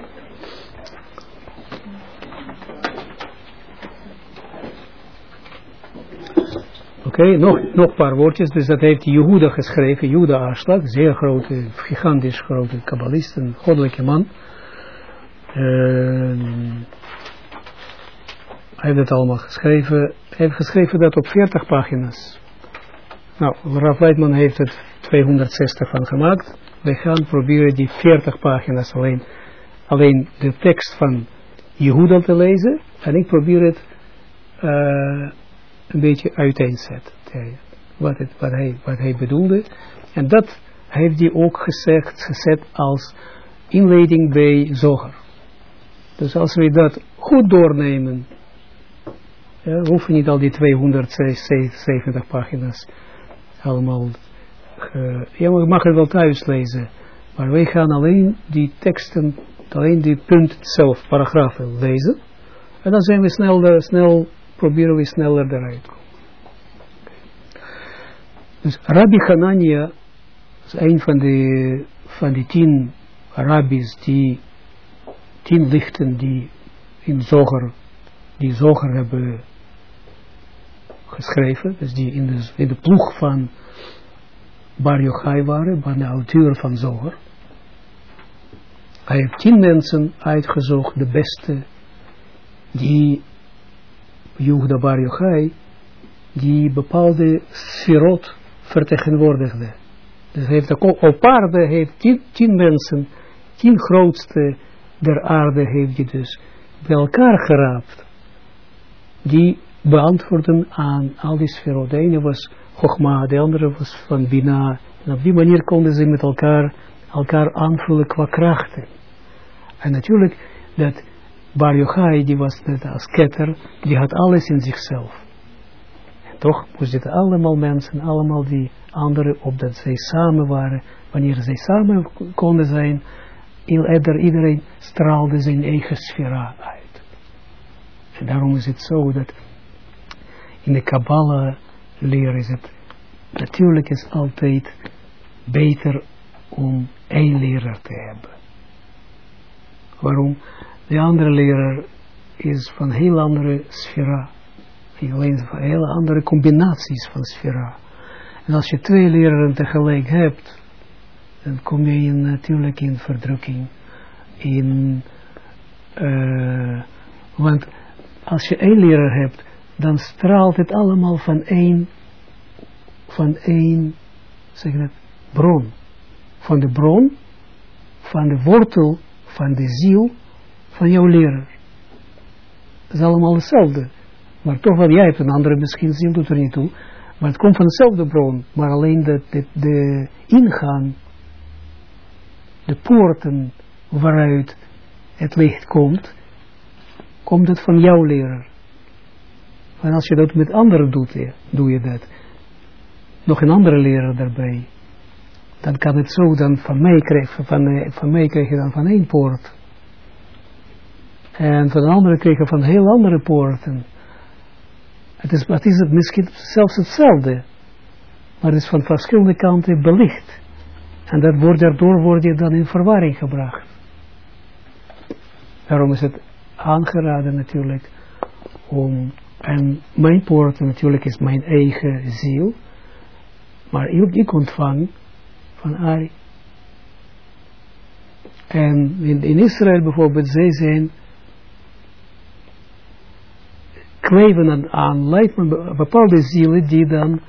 Oké, nog, nog een paar woordjes. Dus dat heeft Jehuda geschreven. Jehuda Aslag, zeer grote, gigantisch grote kabbalist, een goddelijke man. Uh, hij heeft het allemaal geschreven. Hij heeft geschreven dat op 40 pagina's. Nou, Raf Leitman heeft er 260 van gemaakt. We gaan proberen die 40 pagina's alleen, alleen de tekst van Jehuda te lezen. En ik probeer het uh, een beetje uiteenzetten. Wat, het, wat, hij, wat hij bedoelde. En dat heeft hij ook gezegd, gezet als inleiding bij Zoger. Dus als we dat goed doornemen, ja, hoeven niet al die 270 pagina's allemaal, uh, ja, we mag het wel thuis lezen, maar wij gaan alleen die teksten, alleen die punt zelf, paragrafen lezen, en dan zijn we snel, snel proberen we sneller eruit komen. Dus Rabbi Hanania is een van de, van die tien rabbis, die tien lichten die in Zoger, die Zoger hebben geschreven, dus die in de, in de ploeg van Bar Yochai waren, van de auteur van Zoger. Hij heeft tien mensen uitgezocht, de beste, die Yehuda Bar Yochai, die bepaalde sferot vertegenwoordigde. Dus heeft ook, op aarde heeft tien, tien mensen, tien grootste der aarde heeft hij dus bij elkaar geraapt. Die beantwoorden aan al die sferot. De ene was Chogma, de andere was van Bina. En op die manier konden ze met elkaar, elkaar aanvullen qua krachten. En natuurlijk, dat Bar Yochai, die was net als ketter, die had alles in zichzelf. En toch moesten dit allemaal mensen, allemaal die anderen, opdat zij samen waren, wanneer zij samen konden zijn, iedereen straalde zijn eigen sfera uit. En daarom is het zo dat in de Kabbalah leer is het, natuurlijk is altijd beter om één leraar te hebben. Waarom? De andere leraar is van heel andere sfera. Alleen van hele andere combinaties van sfera. En als je twee leraren tegelijk hebt, dan kom je in, natuurlijk in verdrukking. In, uh, want als je één leraar hebt, dan straalt het allemaal van één, van één, zeg bron. Van de bron, van de wortel, van de ziel, van jouw leraar. Het is allemaal hetzelfde. Maar toch wel, jij hebt een andere misschien ziel, doet er niet toe. Maar het komt van dezelfde bron. Maar alleen de, de, de ingang, de poorten waaruit het licht komt, komt het van jouw leraar. En als je dat met anderen doet, doe je dat. Nog een andere leraar daarbij. Dan kan het zo dan van mij krijgen, van, eh, van mij krijg je dan van één poort. En van de andere krijg je van heel andere poorten. Het is, wat is het misschien zelfs hetzelfde. Maar het is van verschillende kanten belicht. En dat wordt, daardoor word je dan in verwarring gebracht. Daarom is het aangeraden natuurlijk om, en mijn poort natuurlijk is mijn eigen ziel, maar ik ontvang van Ari. En in, Israël bijvoorbeeld, zij zijn kleven aan, aan lijf bepaalde zielen die dan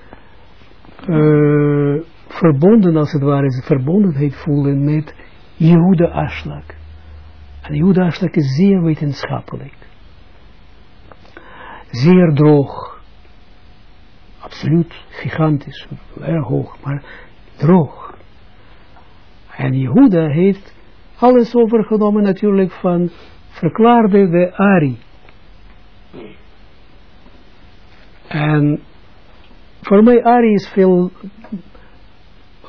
uh, verbonden als het ware, verbondenheid voelen met Jehuda Aslak. En Jehuda Aslak is zeer wetenschappelijk. Zeer droog. Absoluut gigantisch, erg hoog, maar droog. En Jehuda heeft alles overgenomen natuurlijk van verklaarde de Ari. En voor mij Ari is veel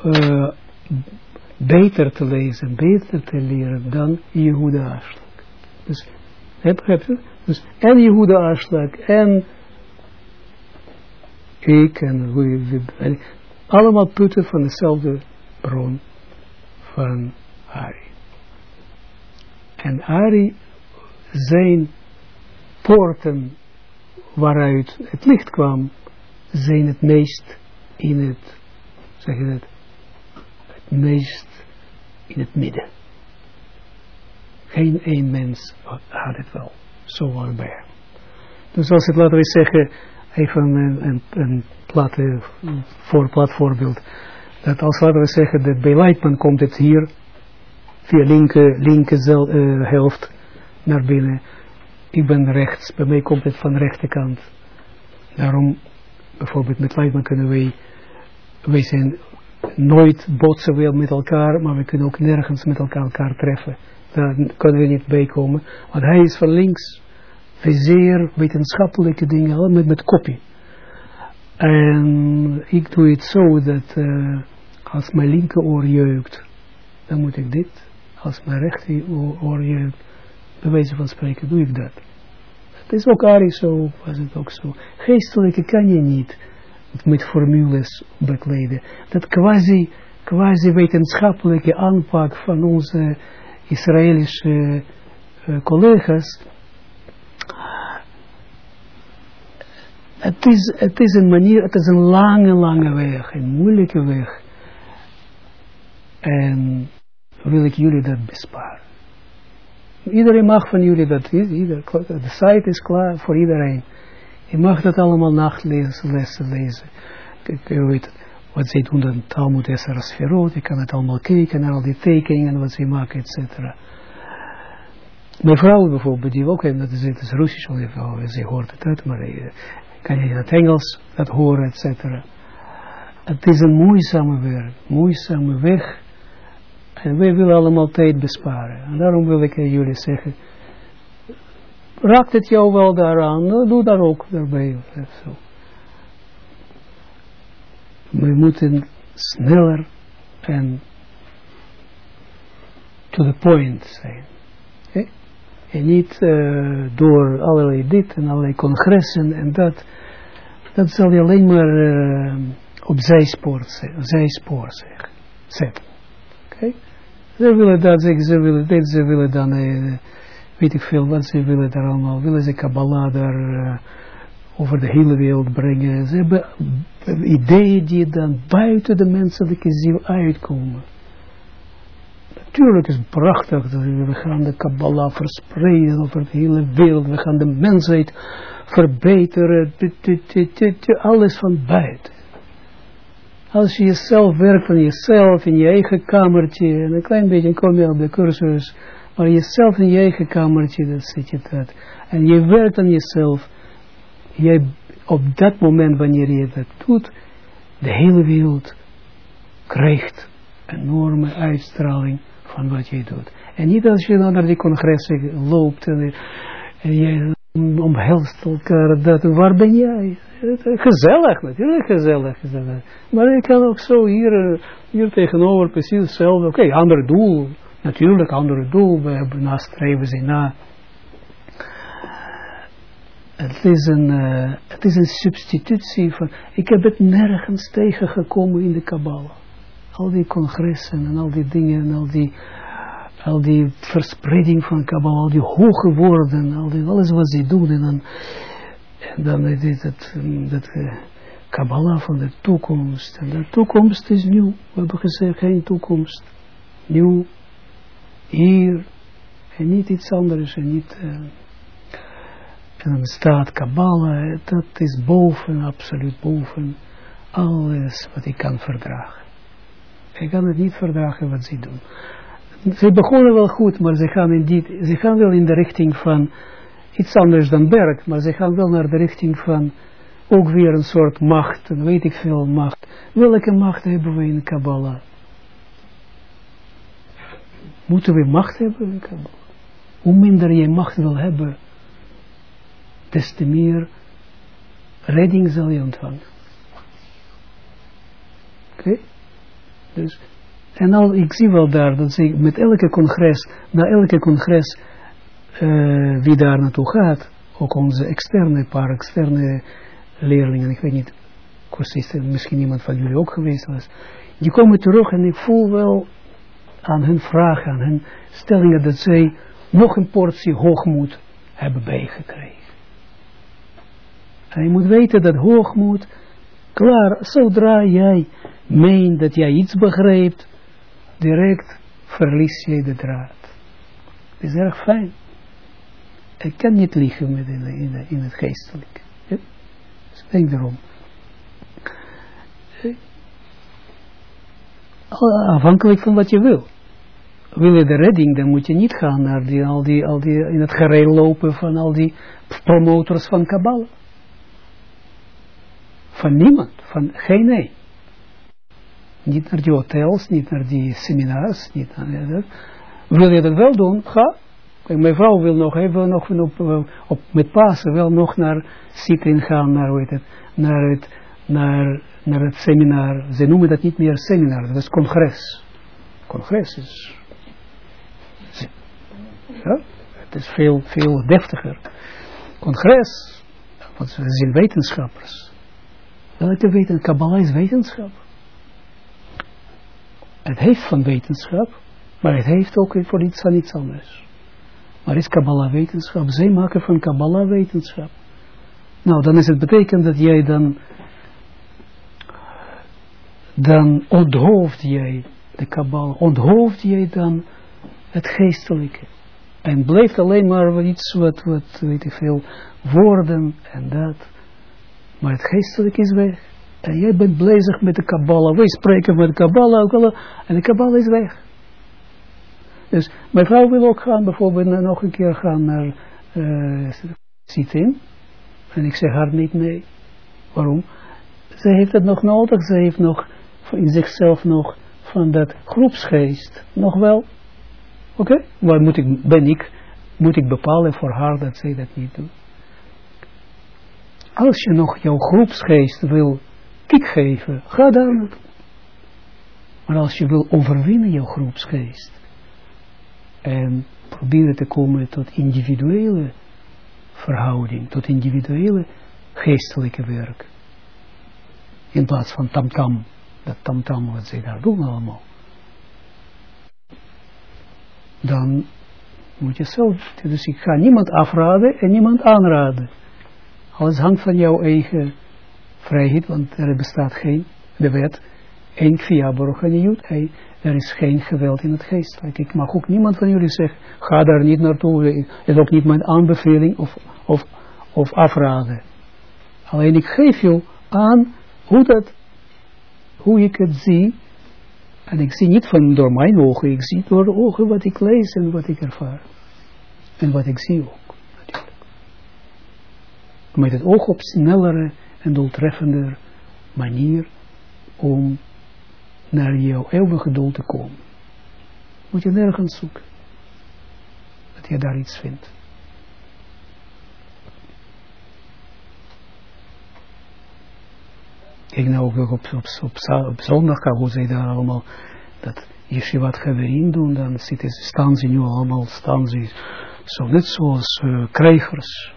uh, beter te lezen, beter te leren dan Jehuda Aslak. Dus, heb, heb je? Dus en Jehuda Aslak en ik en allemaal putten van dezelfde bron van Ari. En Ari zijn poorten waaruit het licht kwam, zijn het meest in het, zeg je dat, het meest in het midden. Geen één mens had het wel, zo was bij hem. Dus als het, laten we zeggen, even een, een, een platte, voor, plat voorbeeld, dat als, laten we zeggen, dat bij Leitman komt het hier, via linker, linker uh, helft naar binnen, ik ben rechts, bij mij komt het van de rechterkant. Daarom, bijvoorbeeld met Leitman kunnen wij, wij zijn nooit botsen wel met elkaar, maar we kunnen ook nergens met elkaar, elkaar treffen. Daar kunnen we niet bij komen, want hij is van links, zeer wetenschappelijke dingen, met, met kopie. En ik doe het zo dat uh, als mijn linkeroor jeukt, dan moet ik dit. Als mijn rechteroor jeukt, bij wijze van spreken doe ik dat. Het is ook Ari zo, was het ook zo. Geestelijke kan je niet met formules bekleden. Dat quasi, quasi wetenschappelijke aanpak van onze Israëlische uh, collega's. Het is, het is een manier, het is een lange, lange weg, een moeilijke weg. En wil ik jullie dat besparen. Iedereen mag van jullie dat, ieder, de site is klaar voor iedereen. Je mag dat allemaal nachtlezen, lessen lezen. Je weet wat zij doen, dan Talmud Esser Sferot, je kan het allemaal kijken naar al die tekeningen, wat zij maken, et cetera. Mijn vrouw bijvoorbeeld, die ook, dat is, het is Russisch, ze hoort het uit, maar eh, kan je het Engels dat horen, et cetera. Het is een moeizame werk, moeizame weg, en wij willen allemaal tijd besparen. En daarom wil ik jullie zeggen, raakt het jou wel daaraan, doe daar ook daarbij. We moeten sneller en to the point zijn. En niet uh, door allerlei dit en allerlei congressen en dat. Dat zal je alleen maar uh, op zijspoor, zijspoor zeggen, zetten. Okay? Ze willen dat zeggen, ze willen dit, ze willen dan, uh, weet ik veel wat ze willen daar allemaal, willen ze Kabbalah daar uh, over de hele wereld brengen. Ze hebben ideeën die dan buiten de menselijke ziel uitkomen. Natuurlijk is het prachtig, we gaan de Kabbalah verspreiden over de hele wereld, we gaan de mensheid verbeteren, alles van buiten. Als je jezelf werkt van jezelf in je eigen kamertje, en een klein beetje kom je op de cursus, maar jezelf in je eigen kamertje, dat zit je dat. En je werkt aan jezelf, jij op dat moment wanneer je dat doet, de hele wereld krijgt enorme uitstraling van wat je doet. En niet als je dan naar die congressen loopt en, en je omhelst elkaar, dat, waar ben jij? Gezellig, natuurlijk gezellig, gezellig. Maar ik kan ook zo hier, hier tegenover precies hetzelfde. Oké, ander doel. Natuurlijk, ander doel. We nastreven ze na. Het is, een, uh, het is een substitutie van... Ik heb het nergens tegengekomen in de Kabbalah. al die congressen en al die dingen en al die, al die verspreiding van Kabbalah, al die hoge woorden, al die, alles wat ze doen en dan, dan is het, dat, uh, Kabbalah van de toekomst. En de toekomst is nieuw. We hebben gezegd, geen toekomst. Nieuw. Hier. En niet iets anders. En niet... Uh, en dan staat Kabbalah. Dat is boven, absoluut boven. Alles wat ik kan verdragen. Ik kan het niet verdragen wat ze doen. Ze begonnen wel goed, maar ze gaan, in die, ze gaan wel in de richting van iets anders dan berg, maar ze gaan wel naar de richting van ook weer een soort macht, weet ik veel, macht. Welke macht hebben we in Kabbalah? Moeten we macht hebben in Kabbalah? Hoe minder je macht wil hebben, des te meer redding zal je ontvangen. Oké? Dus, en al, ik zie wel daar, dat ze met elke congres, na elke congres, uh, wie daar naartoe gaat, ook onze externe, paar externe leerlingen, ik weet niet, cursisten, misschien iemand van jullie ook geweest was, die komen terug en ik voel wel aan hun vragen, aan hun stellingen, dat zij nog een portie hoogmoed hebben bijgekregen. En je moet weten dat hoogmoed, klaar, zodra jij meent dat jij iets begrijpt, direct verlies je de draad. Het is erg fijn. Ik kan niet liegen met in, in, in het geestelijke. Denk erom. Afhankelijk van wat je wil. Wil je de redding, dan moet je niet gaan naar die, al die, al die, in het gereel lopen van al die promotors van Kabbalah. Van niemand, van geen nee. Niet naar die hotels, niet naar die seminars, niet naar. Wil je dat wel doen, ga. Kijk, mijn vrouw wil nog, even nog op, op, met Pasen wel nog naar Citrin gaan, naar, het, naar, het, naar, naar het seminar. Ze noemen dat niet meer seminar, dat is congres. Congres is, ja, het is veel, veel deftiger. Congres, want ze zijn wetenschappers. Welke weten, Kabbalah is wetenschap. Het heeft van wetenschap, maar het heeft ook voor iets aan iets anders. Maar is Kabbalah wetenschap? Zij maken van Kabbalah wetenschap. Nou, dan is het betekend dat jij dan, dan onthoofd jij de Kabbalah, onthoofd jij dan het geestelijke. En blijft alleen maar iets wat, wat, weet ik veel, woorden en dat. Maar het geestelijke is weg. En jij bent bezig met de Kabbalah. Wij spreken met de Kabbalah, en de Kabbalah is weg. Dus mijn vrouw wil ook gaan, bijvoorbeeld nog een keer gaan naar uh, sit-in. En ik zeg haar niet nee. Waarom? Ze heeft het nog nodig, ze heeft nog in zichzelf nog van dat groepsgeest nog wel. Oké? Okay? Moet ik, ben ik, moet ik bepalen voor haar dat zij dat niet doet. Als je nog jouw groepsgeest wil kiek geven, ga naartoe. Maar als je wil overwinnen jouw groepsgeest, en proberen te komen tot individuele verhouding, tot individuele geestelijke werk. In plaats van tamtam, -tam, dat tamtam -tam wat zij daar doen allemaal. Dan moet je zelf, dus ik ga niemand afraden en niemand aanraden. Alles hangt van jouw eigen vrijheid, want er bestaat geen, de wet, één via Borochaniyut, er is geen geweld in het geestelijk. Ik mag ook niemand van jullie zeggen, ga daar niet naartoe. Het is ook niet mijn aanbeveling of, of, of afraden. Alleen ik geef je aan hoe, dat, hoe ik het zie. En ik zie niet van door mijn ogen, ik zie door de ogen wat ik lees en wat ik ervaar. En wat ik zie ook, natuurlijk. Met het oog op snellere en doeltreffender manier om naar jouw eeuwige doel te komen. Moet je nergens zoeken. Dat je daar iets vindt. Kijk nou ook op, op, op, op zondag, hoe zij daar allemaal dat wat Geverin doen, dan zitten, staan ze nu allemaal, staan ze zo net zoals uh, krijgers,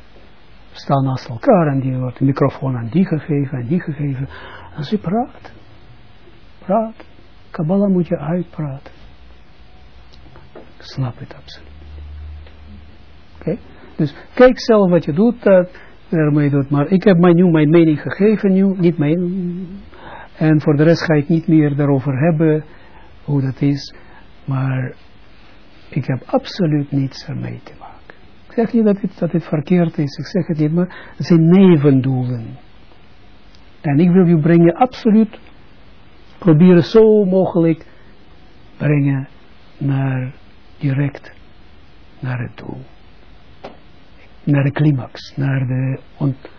staan naast elkaar en die wordt de microfoon aan die gegeven en die gegeven, en ze praten praat. Kabbalah moet je uitpraten. Ik snap het absoluut. Oké? Dus kijk zelf wat je doet, dat ermee doet. Maar ik heb mij nu mijn mening gegeven, nu, niet mijn. En voor de rest ga ik niet meer daarover hebben, hoe dat is. Maar ik heb absoluut niets ermee te maken. Zeg niet dat het, dat het verkeerd is, ik zeg het niet, maar het zijn nevendoelen. En ik wil u brengen, absoluut, proberen zo mogelijk brengen naar, direct naar het doel. Naar de climax, naar de ont,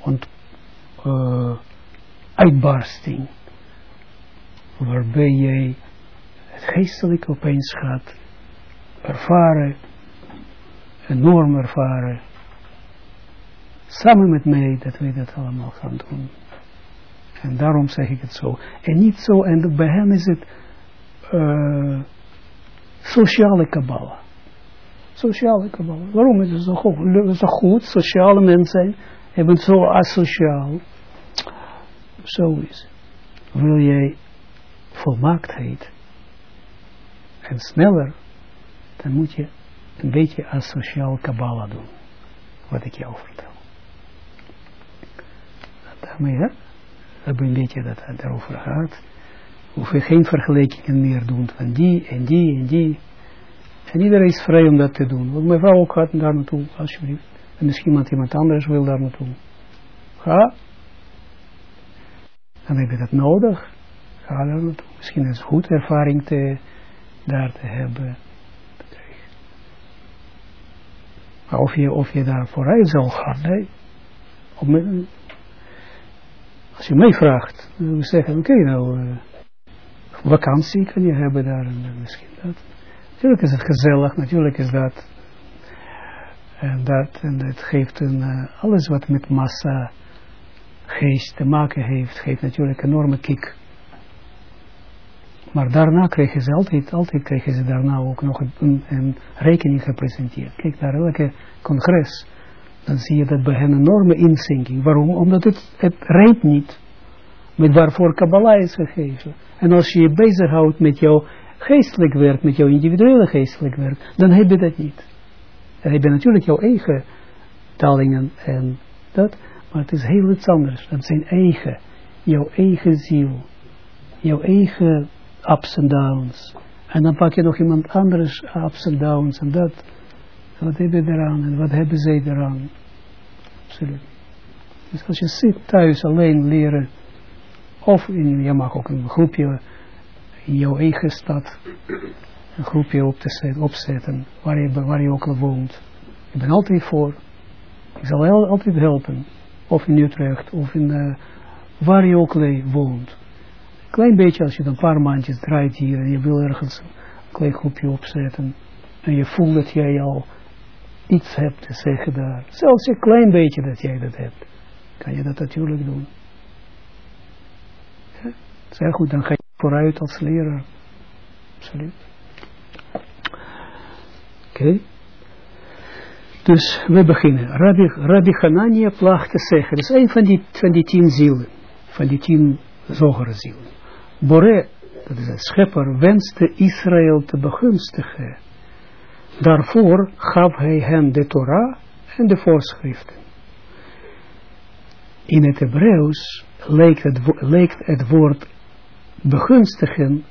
ont, uh, uitbarsting. Waarbij jij het geestelijk opeens gaat ervaren, enorm ervaren, samen met mij, dat we dat allemaal gaan doen. En daarom zeg ik het zo. En niet zo, en bij hen is het uh, sociale kabbala. Sociale kabbala. Waarom is het zo goed? Sociale mensen hebben zo asociaal. Zo is. Wil jij volmaaktheid en sneller, dan moet je een beetje asociaal kabbala doen. Wat ik jou vertel. Daarmee, hè? hebben een beetje dat het erover gaat. Hoef je geen vergelijkingen meer doen van die en die en die. En iedereen is vrij om dat te doen. Want mijn vrouw ook gaat daar naartoe, alsjeblieft. En misschien iemand, iemand anders wil daar naartoe. Ga. Dan heb je dat nodig. Ga daar naartoe. Misschien is het goed ervaring te, daar te hebben. Maar of je, of je daar vooruit zal gaan, nee. Als je mij vraagt, dan zeggen, oké, nou, uh, vakantie kan je hebben daar en misschien dat. Natuurlijk is het gezellig, natuurlijk is dat. En dat, en het geeft een, alles wat met massa geest te maken heeft, geeft natuurlijk een enorme kick. Maar daarna kregen ze altijd, altijd kregen ze daarna ook nog een, rekening gepresenteerd. Kijk naar elke congres dan zie je dat bij hen een enorme inzinking. Waarom? Omdat het, het niet met waarvoor Kabbalah is gegeven. En als je je bezighoudt met jouw geestelijk werk, met jouw individuele geestelijk werk, dan heb je dat niet. Dan heb je natuurlijk jouw eigen talingen en dat, maar het is heel iets anders. Dat zijn eigen, jouw eigen ziel, jouw eigen ups en downs. En dan pak je nog iemand anders ups en downs en dat. Wat heb je eraan en wat hebben zij eraan? Absoluut. Dus als je zit thuis alleen leren, of in, je mag ook een groepje in jouw eigen stad, een groepje op te zetten, opzetten, waar je, waar je ook al woont. Ik ben altijd voor. Ik zal altijd helpen. Of in Utrecht, of in uh, waar je ook woont. Klein beetje, als je dan een paar maandjes draait hier en je wil ergens een klein groepje opzetten. En je voelt dat jij al iets hebt te zeggen daar. Zelfs een klein beetje dat jij dat hebt. Kan je dat natuurlijk doen. Heel goed, dan ga je vooruit als leraar. Absoluut. Oké. Dus we beginnen. Rabbi, Rabbi Hanania placht te zeggen. Dat is een van die, van die tien zielen. Van die tien zogere zielen. Bore, dat is een schepper, wenste Israël te begunstigen Daarvoor gaf hij hen de Torah en de voorschriften. In het Hebreeuws leek het, het woord begunstigen,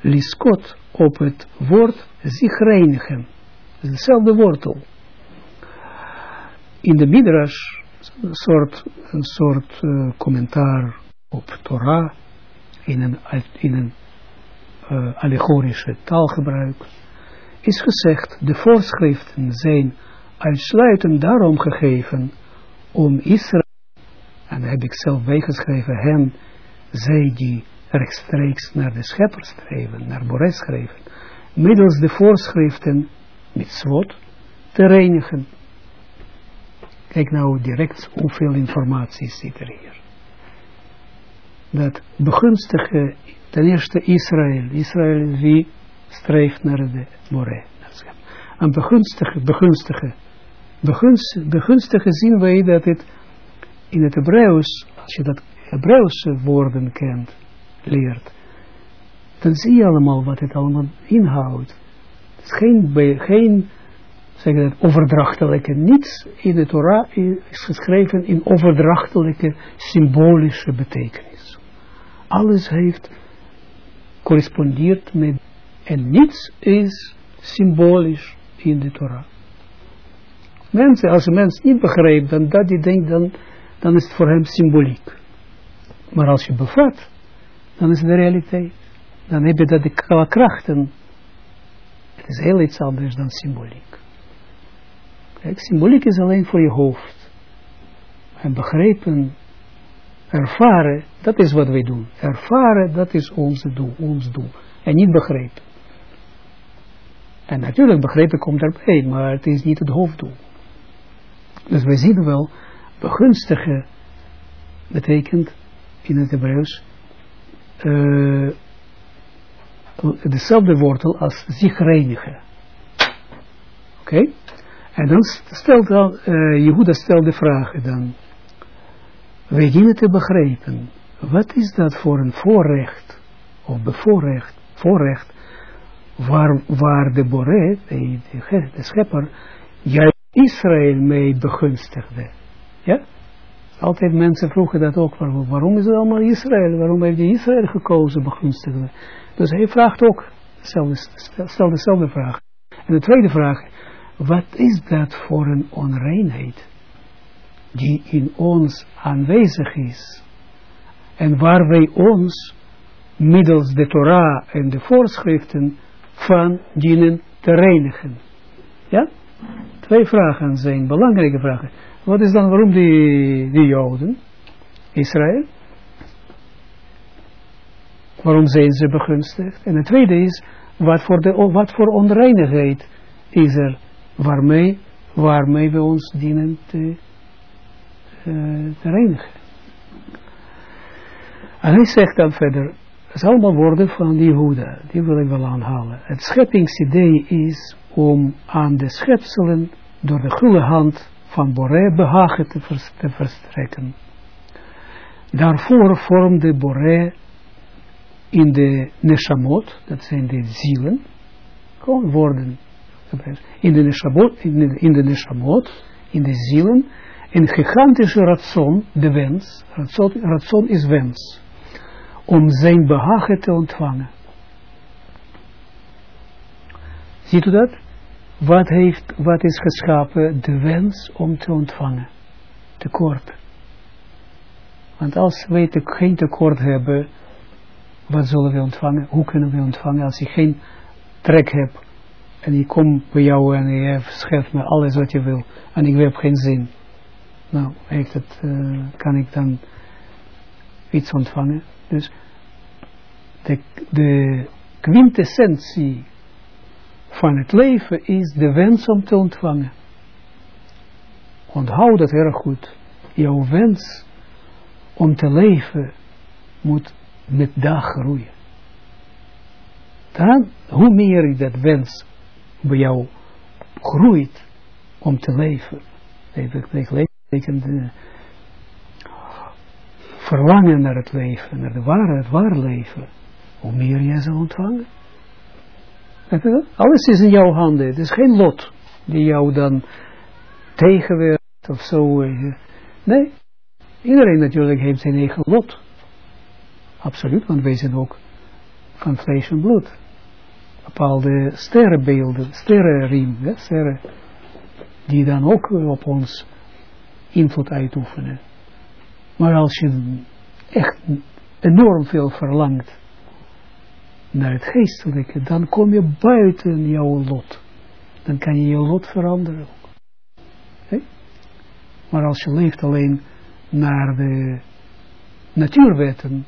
liskot, op het woord zich reinigen. Hetzelfde wortel. In de Midrash, een soort, een soort uh, commentaar op Torah, in een, in een uh, allegorische taalgebruik, is gezegd, de voorschriften zijn uitsluitend daarom gegeven om Israël, en heb ik zelf bijgeschreven, hen, zij die rechtstreeks naar de schepper streven, naar Bores schreven, middels de voorschriften, met zwot, te reinigen. Kijk nou direct hoeveel informatie zit er hier. Dat begunstige, ten eerste Israël. Israël wie streeft naar de more. Een begunstige, begunstige, begunstige, begunstige zien wij dat het in het Hebreeuws, als je dat Hebreeuwse woorden kent, leert, dan zie je allemaal wat het allemaal inhoudt. Het is geen, geen zeg dat, overdrachtelijke, niets in de Torah is geschreven in overdrachtelijke symbolische betekenis. Alles heeft, correspondeert met, en niets is symbolisch in de Torah. Mensen, als een mens niet begrijpt, dan dat die denkt, dan, dan is het voor hem symboliek. Maar als je bevat, dan is het de realiteit. Dan heb je dat de krachten. Het is heel iets anders dan symboliek. Kijk, symboliek is alleen voor je hoofd. En begrepen, ervaren, dat is wat wij doen. Ervaren, dat is ons doel, ons doel. En niet begrepen. En natuurlijk begrepen komt erbij, maar het is niet het hoofddoel. Dus we zien wel, begunstigen betekent in het Hebreeuws uh, dezelfde wortel als zich reinigen. Oké? En dan stelt dan, uh, Jehuda stelt de vragen dan. We beginnen te begrijpen, wat is dat voor een voorrecht, of bevoorrecht, voorrecht, waar, waar de Boré, de, de schepper, juist Israël mee begunstigde. Ja? Altijd mensen vroegen dat ook, waarom, is het allemaal Israël? Waarom heeft hij Israël gekozen, begunstigde? Dus hij vraagt ook, stel dezelfde vraag. En de tweede vraag, wat is dat voor een onreinheid die in ons aanwezig is en waar wij ons middels de Torah en de voorschriften van dienen te reinigen. Ja? Twee vragen zijn belangrijke vragen. Wat is dan, waarom die, die Joden, Israël? Waarom zijn ze begunstigd? En het tweede is, wat voor, de, wat voor onreinigheid is er waarmee, waarmee we ons dienen te, te reinigen. En hij zegt dan verder, het is allemaal woorden van die Hoeda, die wil ik wel aanhalen. Het scheppingsidee is om aan de schepselen door de gulle hand van Boré behagen te, te verstrekken. Daarvoor vormde Boré in de neshamot, dat zijn de zielen, gewoon woorden, in de neshamot, in de, in de, neshamot, in de zielen, een gigantische ratson, de wens, ratson, is wens, om zijn behagen te ontvangen. Ziet u dat? Wat, heeft, wat is geschapen? De wens om te ontvangen. Tekort. Want als wij te, geen tekort hebben, wat zullen we ontvangen? Hoe kunnen we ontvangen als je geen trek hebt? En ik kom bij jou en je schrijft me alles wat je wil. En ik heb geen zin. Nou, heeft het, uh, kan ik dan iets ontvangen? Dus de, de quintessentie van het leven is de wens om te ontvangen. Onthoud dat erg goed. Jouw wens om te leven moet met dag groeien. Dan, hoe meer dat wens bij jou groeit om te leven, leven betekent verlangen naar het leven, naar de ware, het ware leven, hoe meer jij zal ontvangen. Alles is in jouw handen. Het is geen lot die jou dan tegenwerkt of zo. Nee, iedereen natuurlijk heeft zijn eigen lot. Absoluut, want wij zijn ook van vlees en bloed. Bepaalde sterrenbeelden, sterrenriem, sterren, die dan ook op ons invloed uitoefenen. Maar als je echt enorm veel verlangt naar het geestelijke, dan kom je buiten jouw lot. Dan kan je je lot veranderen Maar als je leeft alleen naar de natuurwetten,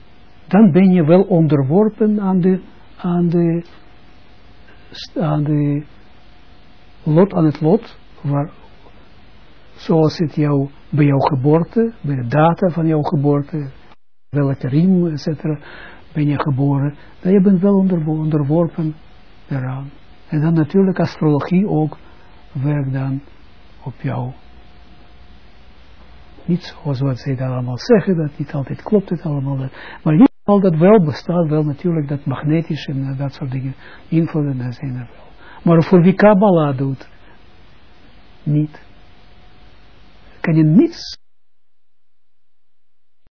dan ben je wel onderworpen aan de, aan de, aan de lot, aan het lot, waar, zoals het jou, bij jouw geboorte, bij de data van jouw geboorte, welke riem, etc., ben je geboren, dan je bent wel onder, onderworpen eraan. En dan natuurlijk astrologie ook werkt dan op jou. Niet zoals wat zij daar allemaal zeggen, dat niet altijd klopt het allemaal. Maar niet al dat wel bestaat, wel natuurlijk, dat magnetisch en uh, dat soort dingen, invloeden, zijn er wel. Maar voor wie Kabbalah doet, niet. Kan je niets